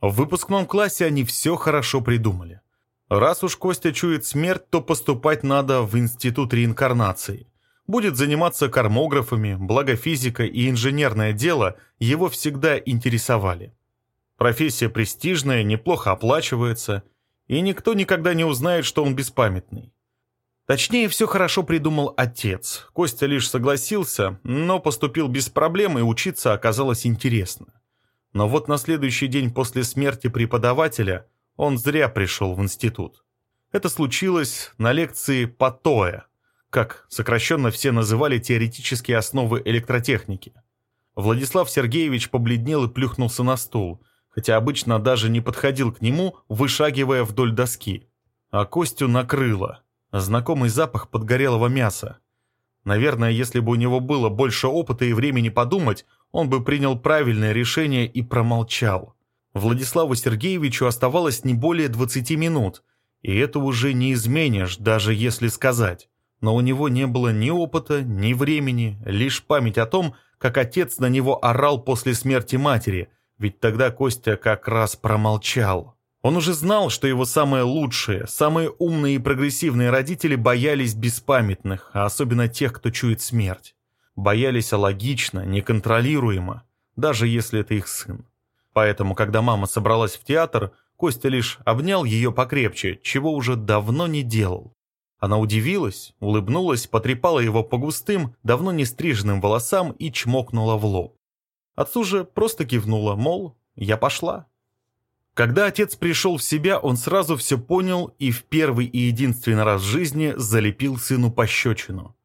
Speaker 1: В выпускном классе они все хорошо придумали. Раз уж Костя чует смерть, то поступать надо в институт реинкарнации. Будет заниматься кормографами, благо физика и инженерное дело его всегда интересовали. Профессия престижная, неплохо оплачивается, и никто никогда не узнает, что он беспамятный. Точнее, все хорошо придумал отец. Костя лишь согласился, но поступил без проблем, и учиться оказалось интересно. Но вот на следующий день после смерти преподавателя он зря пришел в институт. Это случилось на лекции Патоя, как сокращенно все называли теоретические основы электротехники. Владислав Сергеевич побледнел и плюхнулся на стул, хотя обычно даже не подходил к нему, вышагивая вдоль доски. А Костю накрыло – Знакомый запах подгорелого мяса. Наверное, если бы у него было больше опыта и времени подумать, он бы принял правильное решение и промолчал. Владиславу Сергеевичу оставалось не более 20 минут, и это уже не изменишь, даже если сказать. Но у него не было ни опыта, ни времени, лишь память о том, как отец на него орал после смерти матери, ведь тогда Костя как раз промолчал. Он уже знал, что его самые лучшие, самые умные и прогрессивные родители боялись беспамятных, а особенно тех, кто чует смерть. Боялись логично, неконтролируемо, даже если это их сын. Поэтому, когда мама собралась в театр, Костя лишь обнял ее покрепче, чего уже давно не делал. Она удивилась, улыбнулась, потрепала его по густым, давно не стриженным волосам и чмокнула в лоб. Отцу же просто кивнула, мол, я пошла. Когда отец пришел в себя, он сразу все понял и в первый и единственный раз в жизни залепил сыну пощечину.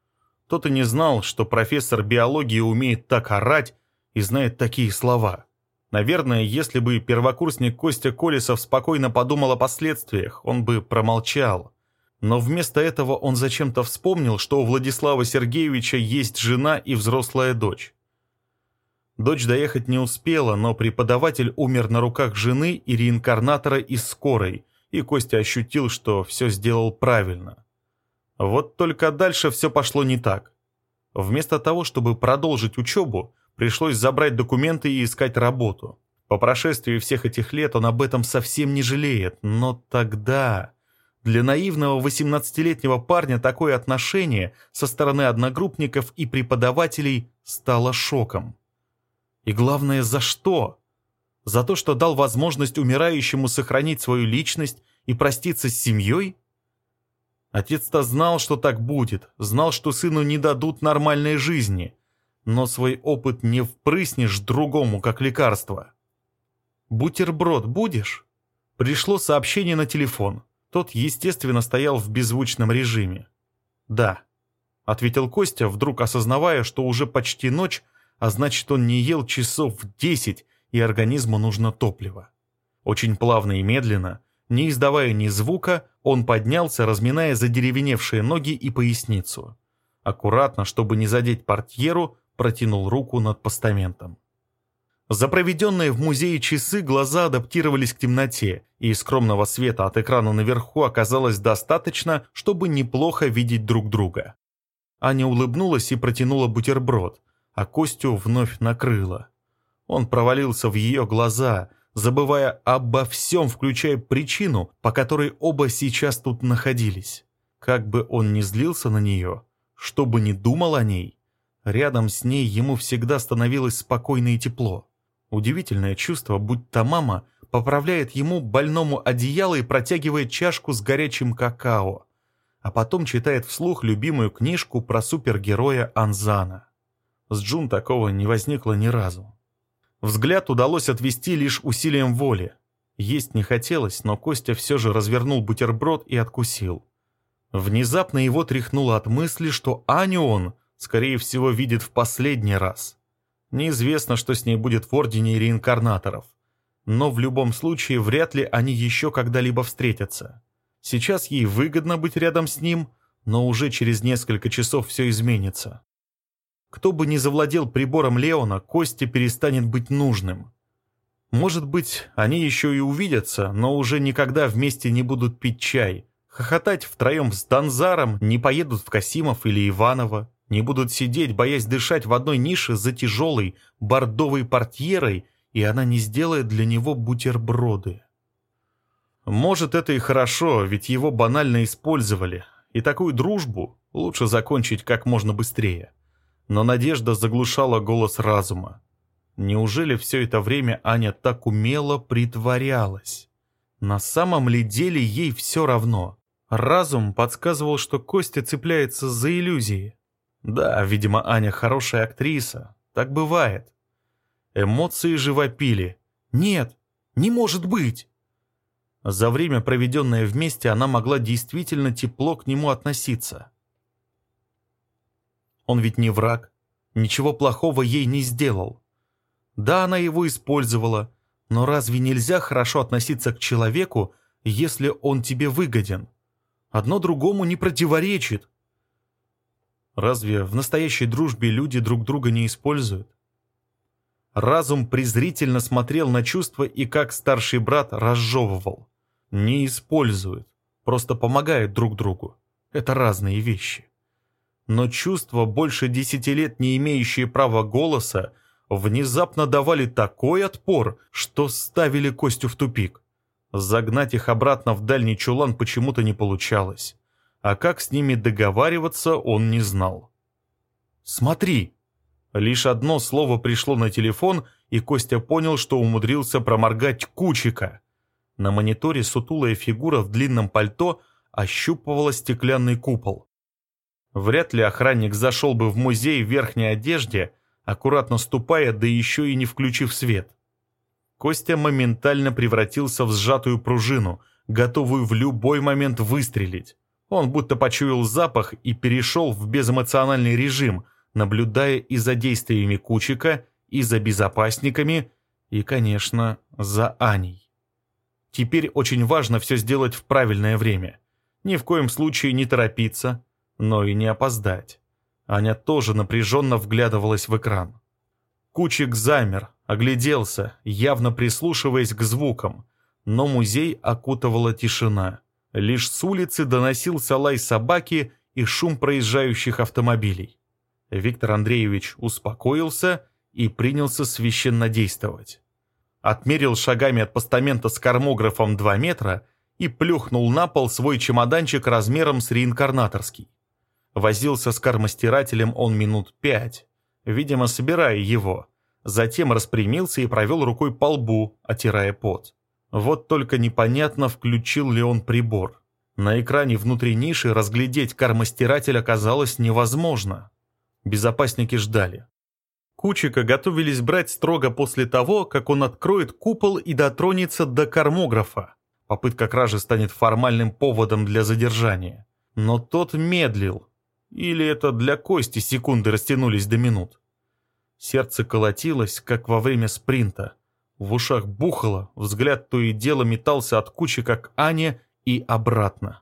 Speaker 1: Тот и не знал, что профессор биологии умеет так орать и знает такие слова. Наверное, если бы первокурсник Костя Колесов спокойно подумал о последствиях, он бы промолчал. Но вместо этого он зачем-то вспомнил, что у Владислава Сергеевича есть жена и взрослая дочь. Дочь доехать не успела, но преподаватель умер на руках жены и реинкарнатора из скорой, и Костя ощутил, что все сделал правильно. Вот только дальше все пошло не так. Вместо того, чтобы продолжить учебу, пришлось забрать документы и искать работу. По прошествии всех этих лет он об этом совсем не жалеет, но тогда... Для наивного 18-летнего парня такое отношение со стороны одногруппников и преподавателей стало шоком. И главное, за что? За то, что дал возможность умирающему сохранить свою личность и проститься с семьей? Отец-то знал, что так будет, знал, что сыну не дадут нормальной жизни, но свой опыт не впрыснешь другому, как лекарство. «Бутерброд будешь?» Пришло сообщение на телефон. Тот, естественно, стоял в беззвучном режиме. «Да», — ответил Костя, вдруг осознавая, что уже почти ночь, а значит, он не ел часов десять, и организму нужно топливо. Очень плавно и медленно, Не издавая ни звука, он поднялся, разминая задеревеневшие ноги и поясницу. Аккуратно, чтобы не задеть портьеру, протянул руку над постаментом. За проведенные в музее часы глаза адаптировались к темноте, и скромного света от экрана наверху оказалось достаточно, чтобы неплохо видеть друг друга. Аня улыбнулась и протянула бутерброд, а Костю вновь накрыла. Он провалился в ее глаза, забывая обо всем, включая причину, по которой оба сейчас тут находились. Как бы он ни злился на нее, что бы ни думал о ней, рядом с ней ему всегда становилось спокойно и тепло. Удивительное чувство, будто мама поправляет ему больному одеяло и протягивает чашку с горячим какао, а потом читает вслух любимую книжку про супергероя Анзана. С Джун такого не возникло ни разу. Взгляд удалось отвести лишь усилием воли. Есть не хотелось, но Костя все же развернул бутерброд и откусил. Внезапно его тряхнуло от мысли, что Аню он, скорее всего, видит в последний раз. Неизвестно, что с ней будет в Ордене реинкарнаторов. Но в любом случае вряд ли они еще когда-либо встретятся. Сейчас ей выгодно быть рядом с ним, но уже через несколько часов все изменится. Кто бы ни завладел прибором Леона, Косте перестанет быть нужным. Может быть, они еще и увидятся, но уже никогда вместе не будут пить чай, хохотать втроем с Донзаром, не поедут в Касимов или Иваново, не будут сидеть, боясь дышать в одной нише за тяжелой бордовой портьерой, и она не сделает для него бутерброды. Может, это и хорошо, ведь его банально использовали, и такую дружбу лучше закончить как можно быстрее но надежда заглушала голос разума. Неужели все это время Аня так умело притворялась? На самом ли деле ей все равно? Разум подсказывал, что Костя цепляется за иллюзии. Да, видимо, Аня хорошая актриса. Так бывает. Эмоции же вопили. «Нет, не может быть!» За время, проведенное вместе, она могла действительно тепло к нему относиться. Он ведь не враг, ничего плохого ей не сделал. Да, она его использовала, но разве нельзя хорошо относиться к человеку, если он тебе выгоден? Одно другому не противоречит. Разве в настоящей дружбе люди друг друга не используют? Разум презрительно смотрел на чувства и как старший брат разжевывал. Не используют, просто помогают друг другу. Это разные вещи но чувства, больше десяти лет не имеющие права голоса, внезапно давали такой отпор, что ставили Костю в тупик. Загнать их обратно в дальний чулан почему-то не получалось. А как с ними договариваться, он не знал. «Смотри!» Лишь одно слово пришло на телефон, и Костя понял, что умудрился проморгать Кучика. На мониторе сутулая фигура в длинном пальто ощупывала стеклянный купол. Вряд ли охранник зашел бы в музей в верхней одежде, аккуратно ступая, да еще и не включив свет. Костя моментально превратился в сжатую пружину, готовую в любой момент выстрелить. Он будто почуял запах и перешел в безэмоциональный режим, наблюдая и за действиями Кучика, и за безопасниками, и, конечно, за Аней. Теперь очень важно все сделать в правильное время. Ни в коем случае не торопиться, но и не опоздать. Аня тоже напряженно вглядывалась в экран. Кучик замер, огляделся, явно прислушиваясь к звукам, но музей окутывала тишина. Лишь с улицы доносился лай собаки и шум проезжающих автомобилей. Виктор Андреевич успокоился и принялся священно действовать. Отмерил шагами от постамента с кармографом 2 метра и плюхнул на пол свой чемоданчик размером с реинкарнаторский. Возился с кармостирателем он минут пять, видимо, собирая его. Затем распрямился и провел рукой по лбу, отирая пот. Вот только непонятно, включил ли он прибор. На экране внутри ниши разглядеть кармостиратель оказалось невозможно. Безопасники ждали. Кучика готовились брать строго после того, как он откроет купол и дотронется до кармографа. Попытка кражи станет формальным поводом для задержания. Но тот медлил, или это для Кости секунды растянулись до минут? Сердце колотилось, как во время спринта. В ушах бухало, взгляд то и дело метался от кучи, как Аня, и обратно.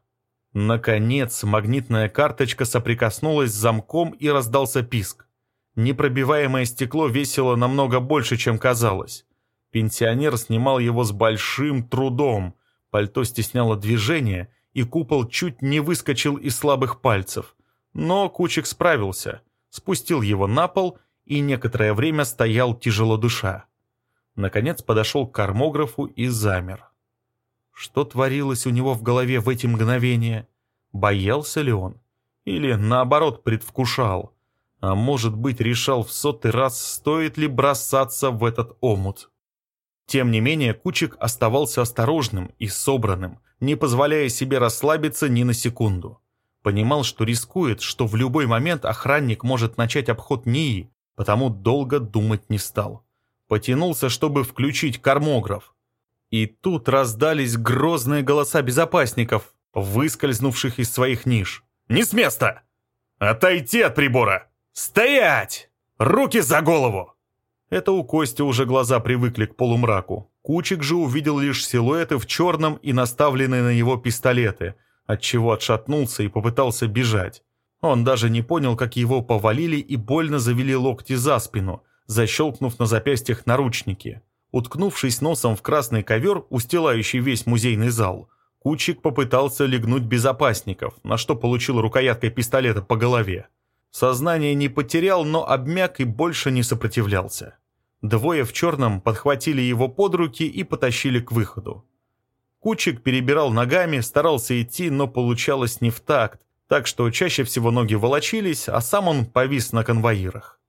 Speaker 1: Наконец, магнитная карточка соприкоснулась с замком и раздался писк. Непробиваемое стекло весило намного больше, чем казалось. Пенсионер снимал его с большим трудом. Пальто стесняло движение, и купол чуть не выскочил из слабых пальцев. Но Кучик справился, спустил его на пол и некоторое время стоял тяжело дыша наконец подошел к кармографу и замер. Что творилось у него в голове в эти мгновения? Боялся ли он? Или, наоборот, предвкушал? А может быть, решал в сотый раз, стоит ли бросаться в этот омут? Тем не менее, Кучик оставался осторожным и собранным, не позволяя себе расслабиться ни на секунду. Понимал, что рискует, что в любой момент охранник может начать обход НИИ, потому долго думать не стал потянулся, чтобы включить кармограф. И тут раздались грозные голоса безопасников, выскользнувших из своих ниш. «Не с места! Отойти от прибора! Стоять! Руки за голову!» Это у Кости уже глаза привыкли к полумраку. Кучик же увидел лишь силуэты в черном и наставленные на него пистолеты, отчего отшатнулся и попытался бежать. Он даже не понял, как его повалили и больно завели локти за спину, защелкнув на запястьях наручники. Уткнувшись носом в красный ковер, устилающий весь музейный зал, Кучик попытался легнуть безопасников, на что получил рукояткой пистолета по голове. Сознание не потерял, но обмяк и больше не сопротивлялся. Двое в черном подхватили его под руки и потащили к выходу. Кучик перебирал ногами, старался идти, но получалось не в такт, так что чаще всего ноги волочились, а сам он повис на конвоирах.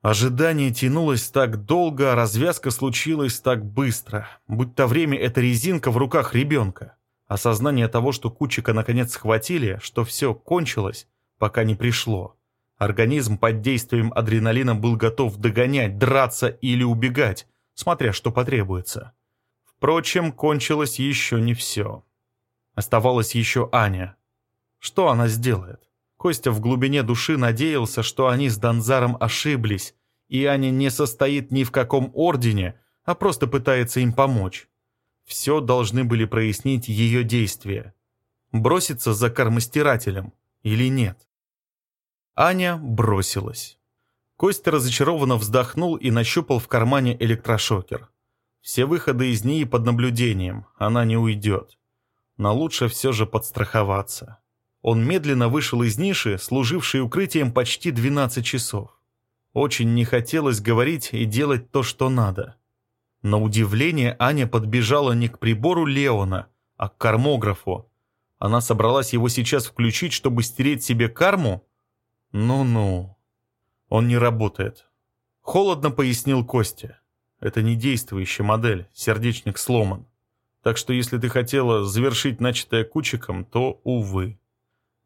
Speaker 1: Ожидание тянулось так долго, а развязка случилась так быстро, будто время — это резинка в руках ребенка. Осознание того, что Кучика наконец схватили, что все кончилось, пока не пришло. Организм под действием адреналина был готов догонять, драться или убегать, смотря что потребуется. Впрочем, кончилось еще не все. Оставалась еще Аня. Что она сделает? Костя в глубине души надеялся, что они с Донзаром ошиблись, и Аня не состоит ни в каком ордене, а просто пытается им помочь. Все должны были прояснить ее действия. Броситься за кармастирателем или нет? Аня бросилась. Костя разочарованно вздохнул и нащупал в кармане электрошокер. Все выходы из ней под наблюдением, она не уйдет. Но лучше все же подстраховаться. Он медленно вышел из ниши, служившей укрытием почти 12 часов. Очень не хотелось говорить и делать то, что надо. На удивление Аня подбежала не к прибору Леона, а к кармографу. Она собралась его сейчас включить, чтобы стереть себе карму? Ну-ну. Он не работает. Холодно пояснил Костя. Это не действующая модель, сердечник сломан. Так что если ты хотела завершить начатое кучиком, то, увы.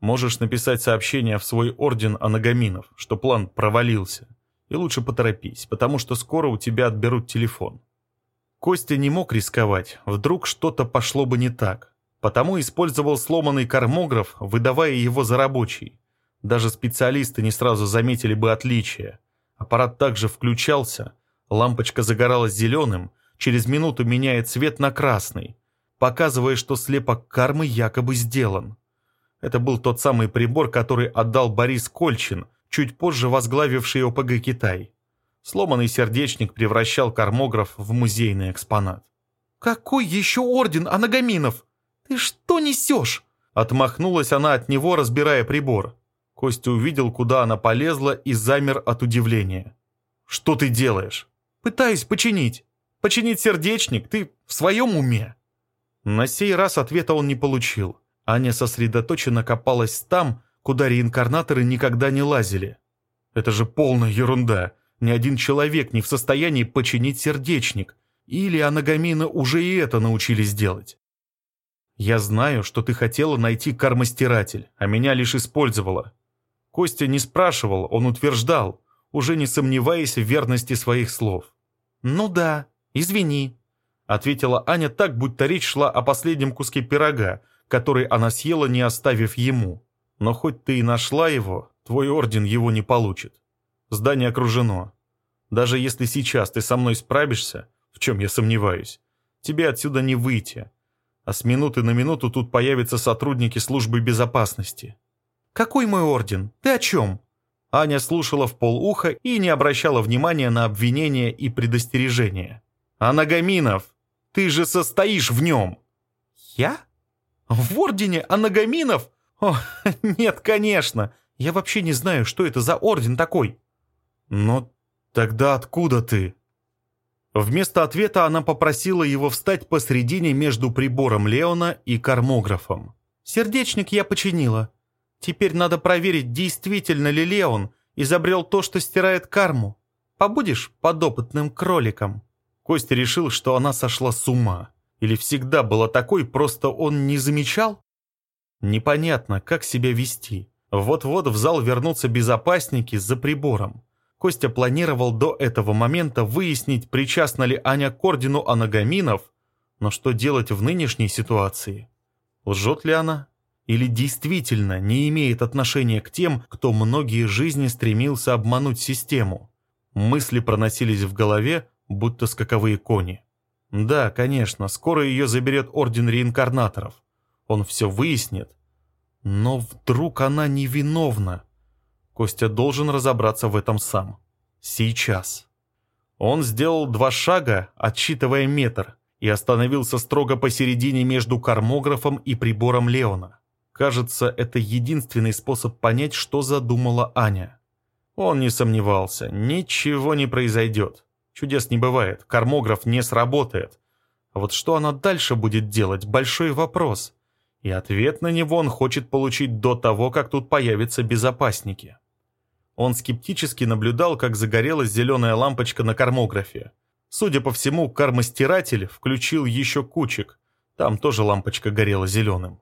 Speaker 1: Можешь написать сообщение в свой орден анагаминов, что план провалился. И лучше поторопись, потому что скоро у тебя отберут телефон. Костя не мог рисковать, вдруг что-то пошло бы не так. Потому использовал сломанный кармограф, выдавая его за рабочий. Даже специалисты не сразу заметили бы отличие. Аппарат также включался, лампочка загоралась зеленым, через минуту меняет цвет на красный, показывая, что слепок кармы якобы сделан. Это был тот самый прибор, который отдал Борис Кольчин, чуть позже возглавивший ОПГ «Китай». Сломанный сердечник превращал кармограф в музейный экспонат.
Speaker 2: «Какой еще орден анагаминов? Ты что несешь?»
Speaker 1: Отмахнулась она от него, разбирая прибор. Костя увидел, куда она полезла и замер от удивления. «Что ты делаешь?»
Speaker 2: «Пытаюсь починить. Починить сердечник? Ты в своем уме?»
Speaker 1: На сей раз ответа он не получил. Аня сосредоточенно копалась там, куда реинкарнаторы никогда не лазили. Это же полная ерунда. Ни один человек не в состоянии починить сердечник. Или анагамины уже и это научились делать. Я знаю, что ты хотела найти кармастиратель, а меня лишь использовала. Костя не спрашивал, он утверждал, уже не сомневаясь в верности своих слов.
Speaker 2: «Ну да, извини», — ответила Аня так, будто речь шла о последнем куске пирога, который она съела, не оставив ему. Но хоть ты и нашла его, твой орден его не получит. Здание окружено. Даже если сейчас ты со мной справишься,
Speaker 1: В чем я сомневаюсь. Тебе отсюда не выйти. А с минуты на минуту тут появятся сотрудники службы безопасности.
Speaker 2: «Какой мой орден? Ты о чем?»
Speaker 1: Аня слушала в полуха и не обращала внимания на обвинения и предостережения. «Анагаминов, ты же состоишь в нем!»
Speaker 2: «Я? В ордене Анагаминов? О, нет, конечно. Я вообще не знаю, что это за орден такой».
Speaker 1: «Но тогда откуда ты?» Вместо ответа она попросила его встать посредине между прибором Леона и кармографом.
Speaker 2: «Сердечник я починила. Теперь надо проверить, действительно ли Леон изобрел то, что стирает карму. Побудешь подопытным кроликом?»
Speaker 1: Костя решил, что она сошла с ума. Или всегда была такой, просто он не замечал? Непонятно, как себя вести. Вот-вот в зал вернутся безопасники за прибором. Костя планировал до этого момента выяснить, причастна ли Аня к ордену анагаминов, но что делать в нынешней ситуации? Лжет ли она? Или действительно не имеет отношения к тем, кто многие жизни стремился обмануть систему? Мысли проносились в голове, будто скаковые кони. Да, конечно, скоро ее заберет Орден Реинкарнаторов. Он все выяснит. Но вдруг она невиновна? Костя должен разобраться в этом сам. Сейчас. Он сделал два шага, отсчитывая метр, и остановился строго посередине между кармографом и прибором Леона. Кажется, это единственный способ понять, что задумала Аня. Он не сомневался, ничего не произойдет. Чудес не бывает, кармограф не сработает. А вот что она дальше будет делать – большой вопрос. И ответ на него он хочет получить до того, как тут появятся безопасники. Он скептически наблюдал, как загорелась зеленая лампочка на кармографе. Судя по всему, кармостиратель включил еще кучек. Там тоже лампочка горела зеленым.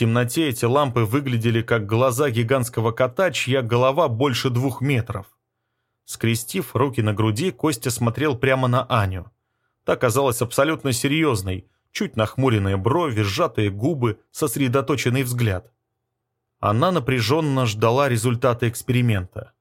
Speaker 1: Темноте эти лампы выглядели как глаза гигантского кота, чья голова больше двух метров. Скрестив руки на груди, Костя смотрел прямо на Аню. Та казалась абсолютно серьезной, чуть нахмуренные брови, сжатые губы, сосредоточенный взгляд. Она напряженно ждала результата эксперимента.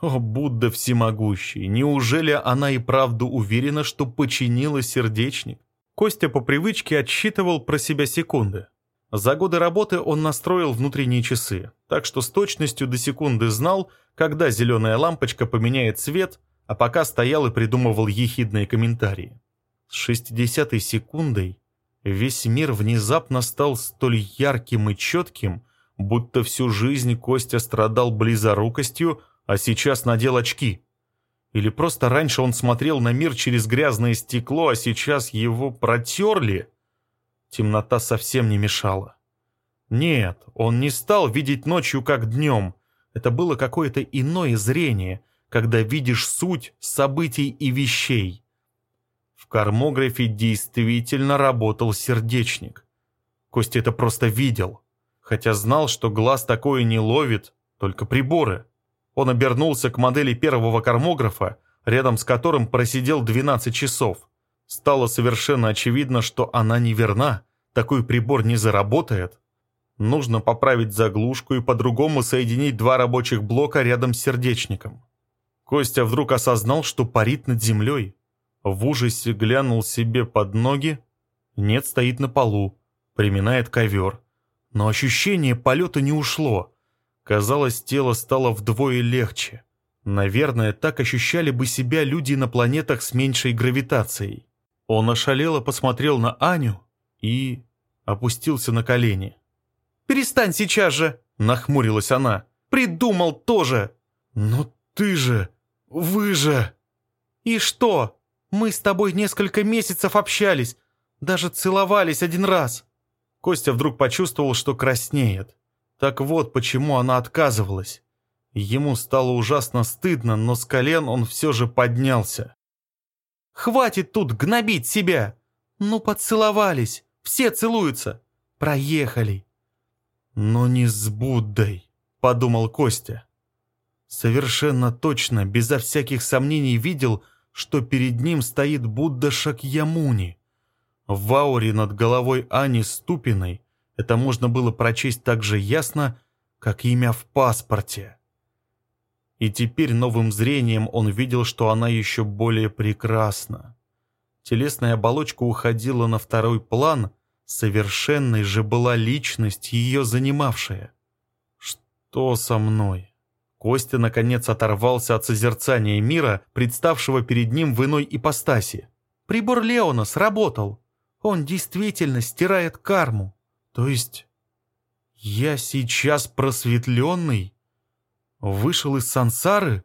Speaker 1: О, Будда всемогущий, неужели она и правду уверена, что починила сердечник? Костя по привычке отсчитывал про себя секунды. За годы работы он настроил внутренние часы, так что с точностью до секунды знал, когда зеленая лампочка поменяет цвет, а пока стоял и придумывал ехидные комментарии. С шестидесятой секундой весь мир внезапно стал столь ярким и четким, будто всю жизнь Костя страдал близорукостью, а сейчас надел очки. Или просто раньше он смотрел на мир через грязное стекло, а сейчас его протерли – Темнота совсем не мешала. Нет, он не стал видеть ночью как днем. Это было какое-то иное зрение, когда видишь суть событий и вещей. В кармографе действительно работал сердечник. Костя это просто видел, хотя знал, что глаз такое не ловит, только приборы. Он обернулся к модели первого кармографа, рядом с которым просидел 12 часов. Стало совершенно очевидно, что она неверна. Такой прибор не заработает. Нужно поправить заглушку и по-другому соединить два рабочих блока рядом с сердечником. Костя вдруг осознал, что парит над землей. В ужасе глянул себе под ноги. Нет, стоит на полу. Приминает ковер. Но ощущение полета не ушло. Казалось, тело стало вдвое легче. Наверное, так ощущали бы себя люди на планетах с меньшей гравитацией. Он ошалело посмотрел на Аню и опустился на колени.
Speaker 2: «Перестань сейчас же!» — нахмурилась она. «Придумал тоже!»
Speaker 1: «Но ты же... Вы же...»
Speaker 2: «И что? Мы с тобой несколько месяцев общались, даже целовались один раз!»
Speaker 1: Костя вдруг почувствовал, что краснеет. Так вот, почему она отказывалась. Ему стало ужасно стыдно, но с колен он все же поднялся.
Speaker 2: Хватит тут гнобить себя. Ну, поцеловались. Все целуются. Проехали.
Speaker 1: Но не с Буддой, подумал Костя. Совершенно точно, безо всяких сомнений видел, что перед ним стоит Будда Шакьямуни. В ауре над головой Ани Ступиной это можно было прочесть так же ясно, как имя в паспорте. И теперь новым зрением он видел, что она еще более прекрасна. Телесная оболочка уходила на второй план, совершенной же была личность, ее занимавшая. Что со мной? Костя, наконец, оторвался от созерцания мира, представшего перед ним в иной ипостаси. Прибор Леона сработал. Он действительно стирает карму. То есть я сейчас просветленный? Вышел из сансары?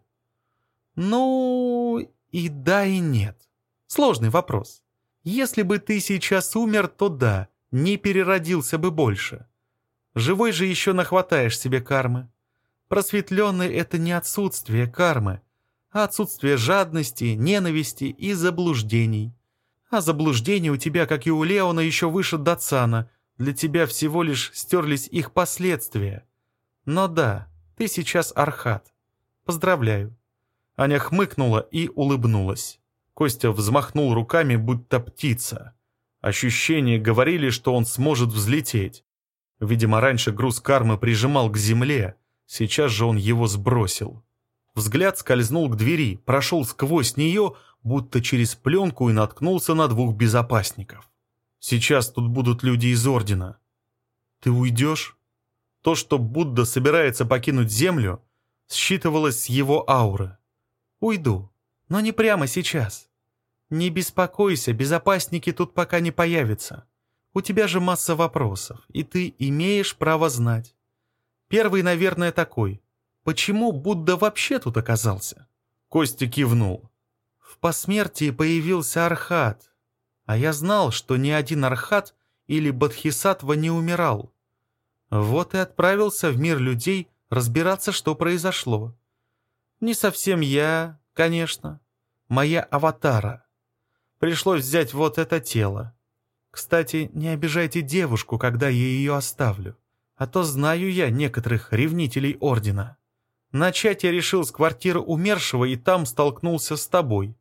Speaker 1: Ну, и да, и нет. Сложный вопрос. Если бы ты сейчас умер, то да, не переродился бы больше. Живой же еще нахватаешь себе кармы. Просветленный — это не отсутствие кармы, а отсутствие жадности, ненависти и заблуждений. А заблуждения у тебя, как и у Леона, еще выше Датсана. Для тебя всего лишь стерлись их последствия. Но да, ты сейчас Архат. Поздравляю. Аня хмыкнула и улыбнулась. Костя взмахнул руками, будто птица. Ощущения говорили, что он сможет взлететь. Видимо, раньше груз кармы прижимал к земле, сейчас же он его сбросил. Взгляд скользнул к двери, прошел сквозь нее, будто через пленку и наткнулся на двух безопасников. Сейчас тут будут люди из Ордена. Ты уйдешь? То, что Будда собирается покинуть Землю, считывалось с его ауры. Уйду, но не прямо сейчас. Не беспокойся, безопасники тут пока не появятся. У тебя же масса вопросов, и ты имеешь право знать. Первый, наверное, такой. Почему Будда вообще тут оказался? Костя кивнул. В посмертии появился Архат. А я знал, что ни один Архат или Бодхисаттва не умирал. Вот и отправился в мир людей разбираться, что произошло. Не совсем я, конечно. Моя аватара. Пришлось взять вот это тело. Кстати, не обижайте девушку, когда я ее оставлю. А то знаю я некоторых ревнителей Ордена. Начать я решил с квартиры умершего и там столкнулся с тобой.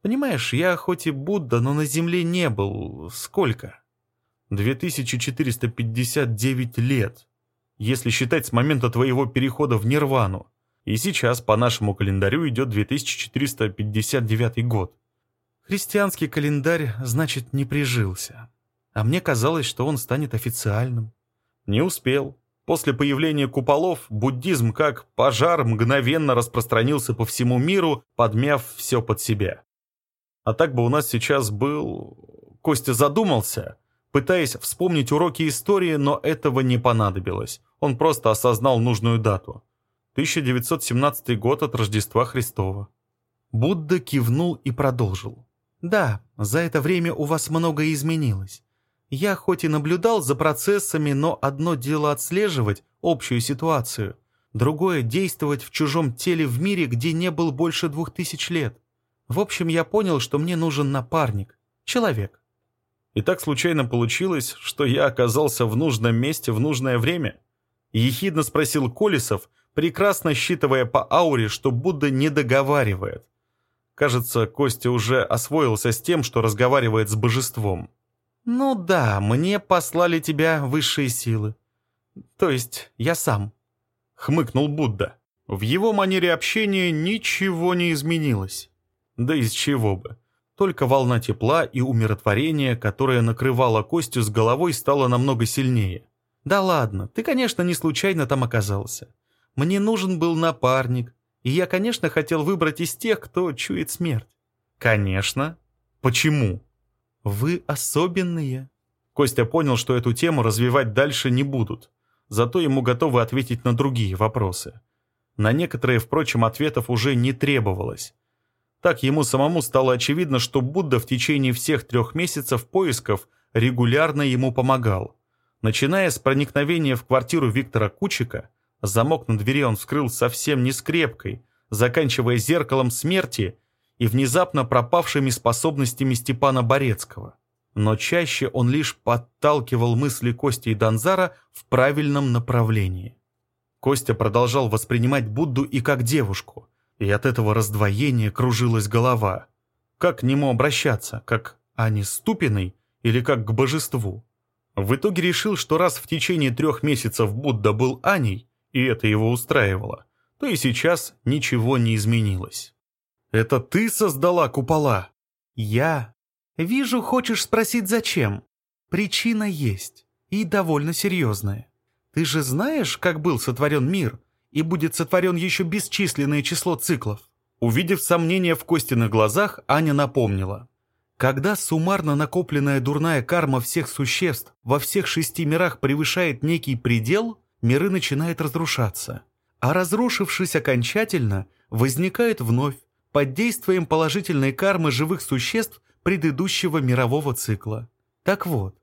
Speaker 1: Понимаешь, я хоть и Будда, но на земле не был. Сколько? 2459 лет, если считать с момента твоего перехода в Нирвану. И сейчас по нашему календарю идет 2459 год. Христианский календарь, значит, не прижился. А мне казалось, что он станет официальным. Не успел. После появления куполов буддизм как пожар мгновенно распространился по всему миру, подмяв все под себя. А так бы у нас сейчас был... Костя задумался, пытаясь вспомнить уроки истории, но этого не понадобилось. Он просто осознал нужную дату. 1917 год от Рождества Христова. Будда кивнул и продолжил. «Да, за это время у вас многое изменилось. Я хоть и наблюдал за процессами, но одно дело отслеживать общую ситуацию, другое — действовать в чужом теле в мире, где не был больше двух тысяч лет. В общем, я понял, что мне нужен напарник, человек. И так случайно получилось, что я оказался в нужном месте в нужное время. Ехидно спросил Колесов, прекрасно считывая по ауре, что Будда не договаривает. Кажется, Костя уже освоился с тем, что разговаривает с божеством. «Ну да, мне послали тебя высшие силы. То есть я сам», — хмыкнул Будда. В его манере общения ничего не изменилось. Да из чего бы. Только волна тепла и умиротворения, которая накрывала Костю с головой, стала намного сильнее. «Да ладно, ты, конечно, не случайно там оказался. Мне нужен был напарник, и я, конечно, хотел выбрать из тех, кто чует смерть». «Конечно. Почему?» «Вы особенные». Костя понял, что эту тему развивать дальше не будут, зато ему готовы ответить на другие вопросы. На некоторые, впрочем, ответов уже не требовалось. Так ему самому стало очевидно, что Будда в течение всех трех месяцев поисков регулярно ему помогал. Начиная с проникновения в квартиру Виктора Кучика, замок на двери он вскрыл совсем не скрепкой, заканчивая зеркалом смерти и внезапно пропавшими способностями Степана Борецкого. Но чаще он лишь подталкивал мысли Кости и Донзара в правильном направлении. Костя продолжал воспринимать Будду и как девушку – и от этого раздвоения кружилась голова. Как к нему обращаться, как Ане Ступиной или как к божеству? В итоге решил, что раз в течение трех месяцев Будда был Аней, и это его устраивало, то и сейчас ничего не изменилось. «Это ты создала купола?» «Я», Вижу, хочешь спросить, зачем? Причина есть, и довольно серьезная. Ты же знаешь, как был сотворен мир, и будет сотворен еще бесчисленное число циклов?
Speaker 4: Увидев сомнение в Костиных глазах, Аня напомнила.
Speaker 1: Когда суммарно накопленная дурная карма всех существ во всех шести мирах превышает некий предел, миры начинают разрушаться. А разрушившись окончательно, возникают вновь под действием положительной кармы живых существ предыдущего мирового цикла. Так вот,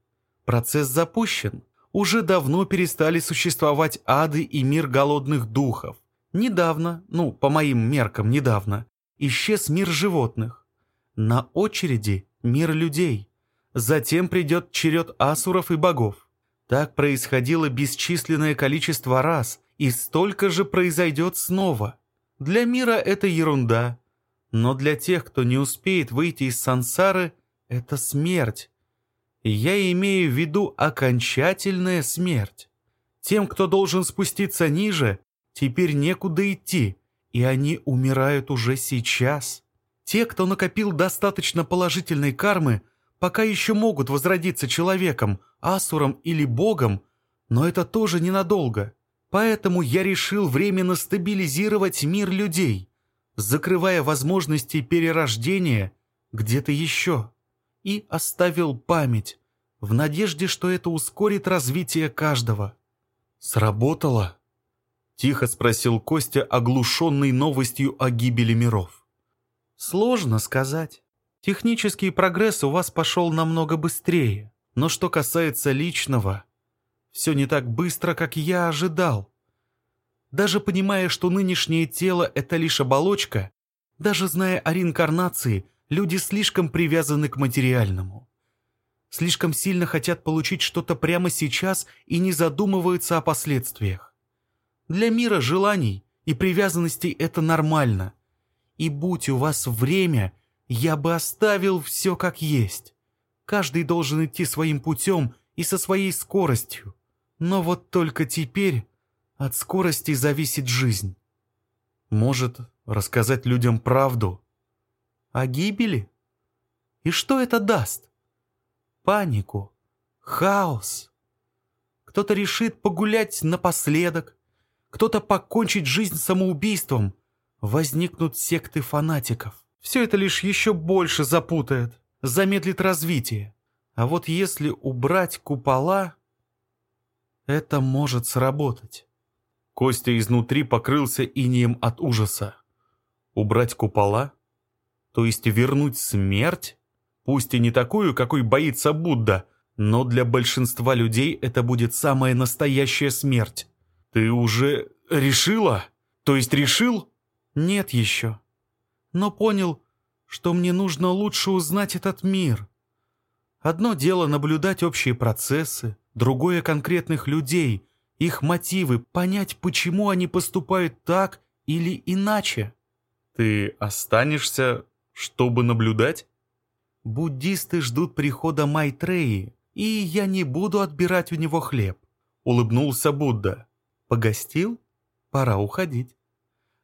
Speaker 1: процесс запущен. Уже давно перестали существовать ады и мир голодных духов. Недавно, ну, по моим меркам недавно, исчез мир животных. На очереди мир людей. Затем придет черед асуров и богов. Так происходило бесчисленное количество раз, и столько же произойдет снова. Для мира это ерунда, но для тех, кто не успеет выйти из сансары, это смерть. Я имею в виду окончательная смерть. Тем, кто должен спуститься ниже, теперь некуда идти, и они умирают уже сейчас. Те, кто накопил достаточно положительной кармы, пока еще могут возродиться человеком, асуром или богом, но это тоже ненадолго. Поэтому я решил временно стабилизировать мир людей, закрывая возможности перерождения где-то еще. И оставил память, в надежде, что это ускорит развитие каждого.
Speaker 4: «Сработало?» — тихо спросил Костя, оглушенный новостью о гибели миров.
Speaker 1: «Сложно сказать. Технический прогресс у вас пошел намного быстрее. Но что касается личного, все не так быстро, как я ожидал. Даже понимая, что нынешнее тело — это лишь оболочка, даже зная о реинкарнации, люди слишком привязаны к материальному. Слишком сильно хотят получить что-то прямо сейчас и не задумываются о последствиях. Для мира желаний и привязанностей это нормально. И будь у вас время — я бы оставил все как есть. Каждый должен идти своим путем и со своей скоростью. Но вот только теперь от скорости зависит жизнь.
Speaker 4: Может, рассказать людям правду?
Speaker 1: О гибели? И что это даст? Панику, хаос. Кто-то решит погулять напоследок, кто-то покончить жизнь самоубийством. Возникнут секты фанатиков. Все это лишь еще больше запутает, замедлит развитие. А вот если убрать купола, это может сработать.
Speaker 4: Костя изнутри покрылся инием от ужаса. Убрать купола? То есть вернуть смерть? Пусть и не такую, какой боится Будда, но для большинства людей это будет самая настоящая смерть. Ты уже решила? То есть решил?
Speaker 1: Нет еще но понял, что мне нужно лучше узнать этот мир. Одно дело наблюдать общие процессы, другое — конкретных людей, их мотивы, понять, почему они поступают так или иначе.
Speaker 4: Ты останешься, чтобы наблюдать?
Speaker 1: Буддисты ждут прихода Майтреи, и я не буду отбирать у него хлеб. Улыбнулся Будда. Погостил? Пора уходить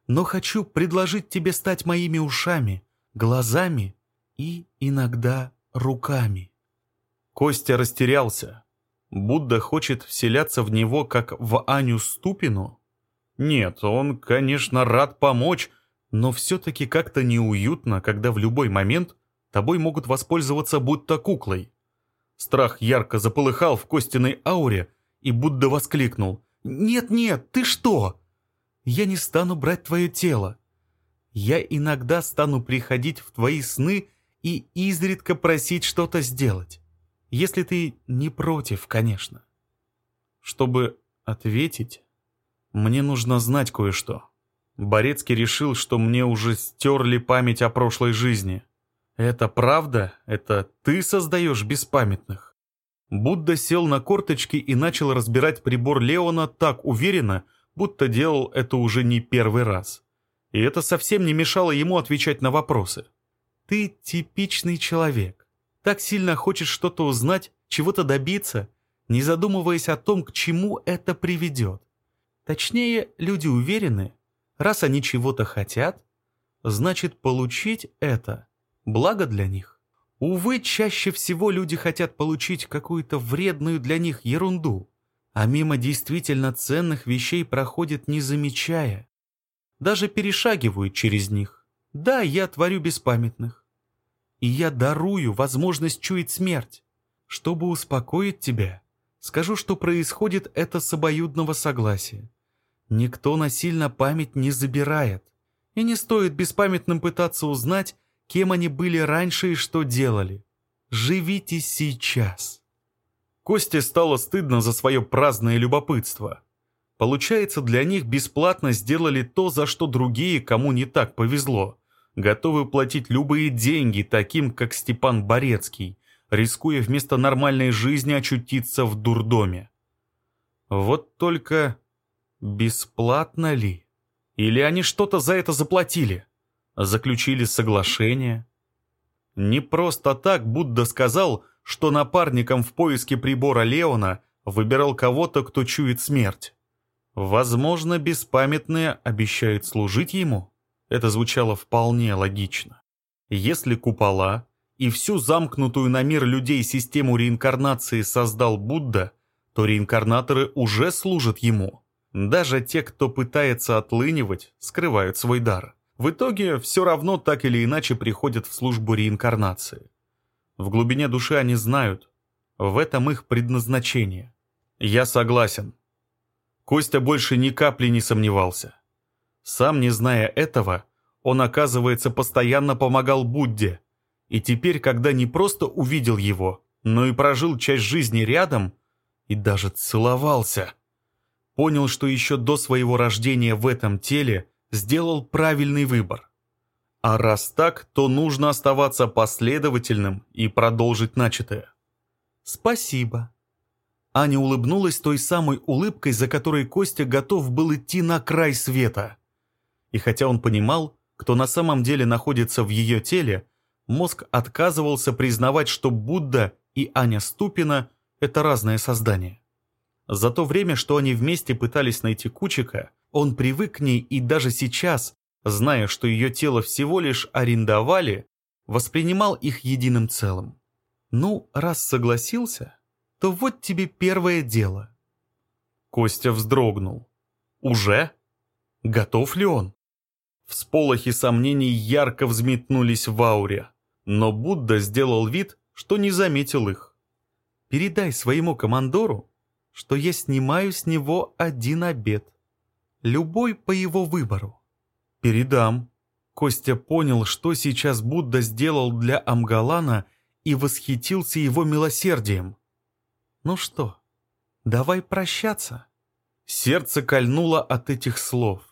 Speaker 1: но хочу предложить тебе стать моими ушами, глазами и иногда руками».
Speaker 4: Костя растерялся. Будда хочет вселяться в него, как в Аню Ступину? Нет, он, конечно, рад помочь, но все-таки как-то неуютно, когда в любой момент тобой могут воспользоваться будто куклой. Страх ярко заполыхал в Костиной ауре, и Будда воскликнул.
Speaker 1: «Нет-нет, ты что? Я не стану брать твое тело. Я иногда стану приходить в твои сны и изредка просить что-то сделать. Если ты не против, конечно.
Speaker 4: Чтобы ответить, мне нужно знать кое-что. Борецкий решил, что мне уже стерли память о прошлой жизни. Это правда? Это ты создаешь беспамятных? Будда сел на корточки и начал разбирать прибор Леона так уверенно, будто делал это уже не первый раз. И это совсем не мешало ему отвечать на вопросы.
Speaker 1: «Ты типичный человек. Так сильно хочешь что-то узнать, чего-то добиться, не задумываясь о том, к чему это приведет. Точнее, люди уверены, раз они чего-то хотят, значит получить это – благо для них». Увы, чаще всего люди хотят получить какую-то вредную для них ерунду, а мимо действительно ценных вещей проходят не замечая. Даже перешагивают через них. Да, я творю беспамятных. И я дарую возможность чуять смерть. Чтобы успокоить тебя, скажу, что происходит это с обоюдного согласия. Никто насильно память не забирает. И не стоит беспамятным пытаться узнать, кем они были раньше и что делали. Живите сейчас. Косте стало стыдно за свое праздное любопытство. Получается, для них бесплатно сделали то, за что другие, кому не так повезло, готовы платить любые деньги таким, как Степан Борецкий, рискуя вместо нормальной жизни очутиться в дурдоме. Вот только бесплатно ли? Или они что-то за это заплатили? Заключили соглашение? Не просто так Будда сказал, что напарником в поиске прибора Леона выбирал кого-то, кто чует смерть. Возможно, беспамятные обещают служить ему? Это звучало вполне логично. Если купола и всю замкнутую на мир людей систему реинкарнации создал Будда, то реинкарнаторы уже служат ему. Даже те, кто пытается отлынивать, скрывают свой дар. В итоге все равно так или иначе приходят в службу реинкарнации. В глубине души они знают, в этом их предназначение. Я согласен. Костя больше ни капли не сомневался. Сам не зная этого, он, оказывается, постоянно помогал Будде, и теперь, когда не просто увидел его, но и прожил часть жизни рядом, и даже целовался, понял, что еще до своего рождения в этом теле сделал правильный выбор. А раз так, то нужно оставаться последовательным и продолжить начатое. «Спасибо». Аня улыбнулась той самой улыбкой, за которой Костя готов был идти на край света. И хотя он понимал, кто на самом деле находится в ее теле, мозг отказывался признавать, что Будда и Аня Ступина – это разные создания. За то время, что они вместе пытались найти Кучика, он привык к ней и даже сейчас, зная, что ее тело всего лишь арендовали, воспринимал их единым целым. Ну, раз согласился, то вот тебе первое дело. Костя вздрогнул. Уже? Готов ли он? Всполохи сомнений ярко взметнулись в ауре, но Будда сделал вид, что не заметил их. «Передай своему командору, что я снимаю с него один обед. Любой по его выбору. Передам. Костя понял, что сейчас Будда сделал для Амгалана и восхитился его милосердием. Ну что, давай прощаться. Сердце кольнуло от этих слов.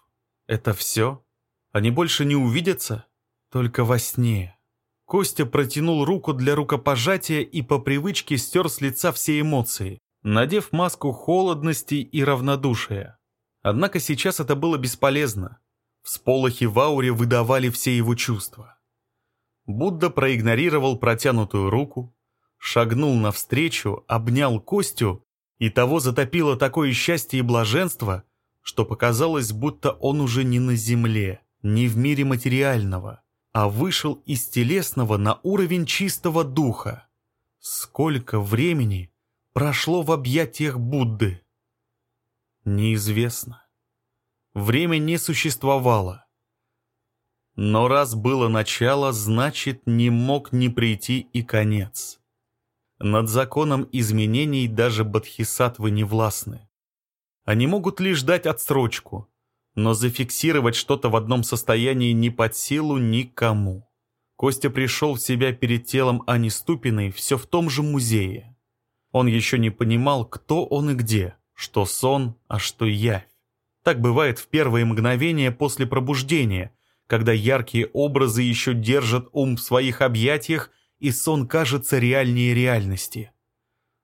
Speaker 1: Это все? Они больше не увидятся? Только во сне. Костя протянул руку для рукопожатия и по привычке стер с лица все эмоции надев маску холодности и равнодушия. Однако сейчас это было бесполезно. Всполохи в ауре выдавали все его чувства. Будда проигнорировал протянутую руку, шагнул навстречу, обнял Костю, и того затопило такое счастье и блаженство, что показалось, будто он уже не на земле, не в мире материального, а вышел из телесного на уровень чистого духа. Сколько времени прошло в объятиях Будды? Неизвестно. Время не существовало. Но раз было начало, значит, не мог не прийти и конец. Над законом изменений даже бодхисаттвы не властны. Они могут лишь дать отсрочку, но зафиксировать что-то в одном состоянии не под силу никому. Костя пришел в себя перед телом Ани Ступиной все в том же музее. Он еще не понимал, кто он и где, что сон, а что явь. Так бывает в первые мгновения после пробуждения, когда яркие образы еще держат ум в своих объятиях, и сон кажется реальнее реальности.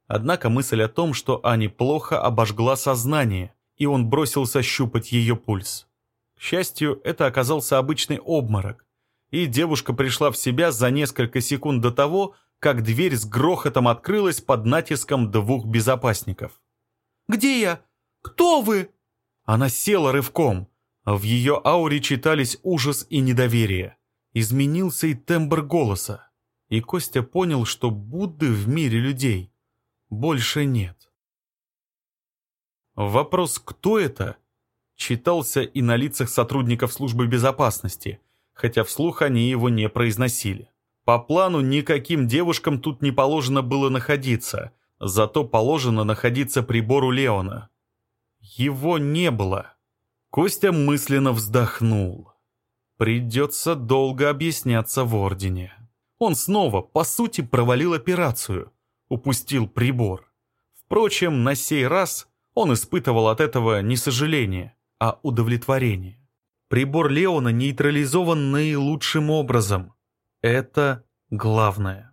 Speaker 1: Однако мысль о том, что Ане плохо, обожгла сознание, и он бросился щупать ее пульс. К счастью, это оказался обычный обморок, и девушка пришла в себя за несколько секунд до того, как дверь с грохотом открылась под натиском двух безопасников.
Speaker 2: «Где я? Кто вы?»
Speaker 1: Она села рывком. В ее ауре читались ужас и недоверие. Изменился и тембр голоса. И Костя понял, что Будды в мире людей больше нет. Вопрос «кто это?» читался и на лицах сотрудников службы безопасности, хотя вслух они его не произносили. По плану никаким девушкам тут не положено было находиться, зато положено находиться прибору Леона. Его не было. Костя мысленно вздохнул. Придется долго объясняться в Ордене. Он снова, по сути, провалил операцию, упустил прибор. Впрочем, на сей раз он испытывал от этого не сожаление, а удовлетворение. Прибор Леона нейтрализован наилучшим образом. Это главное.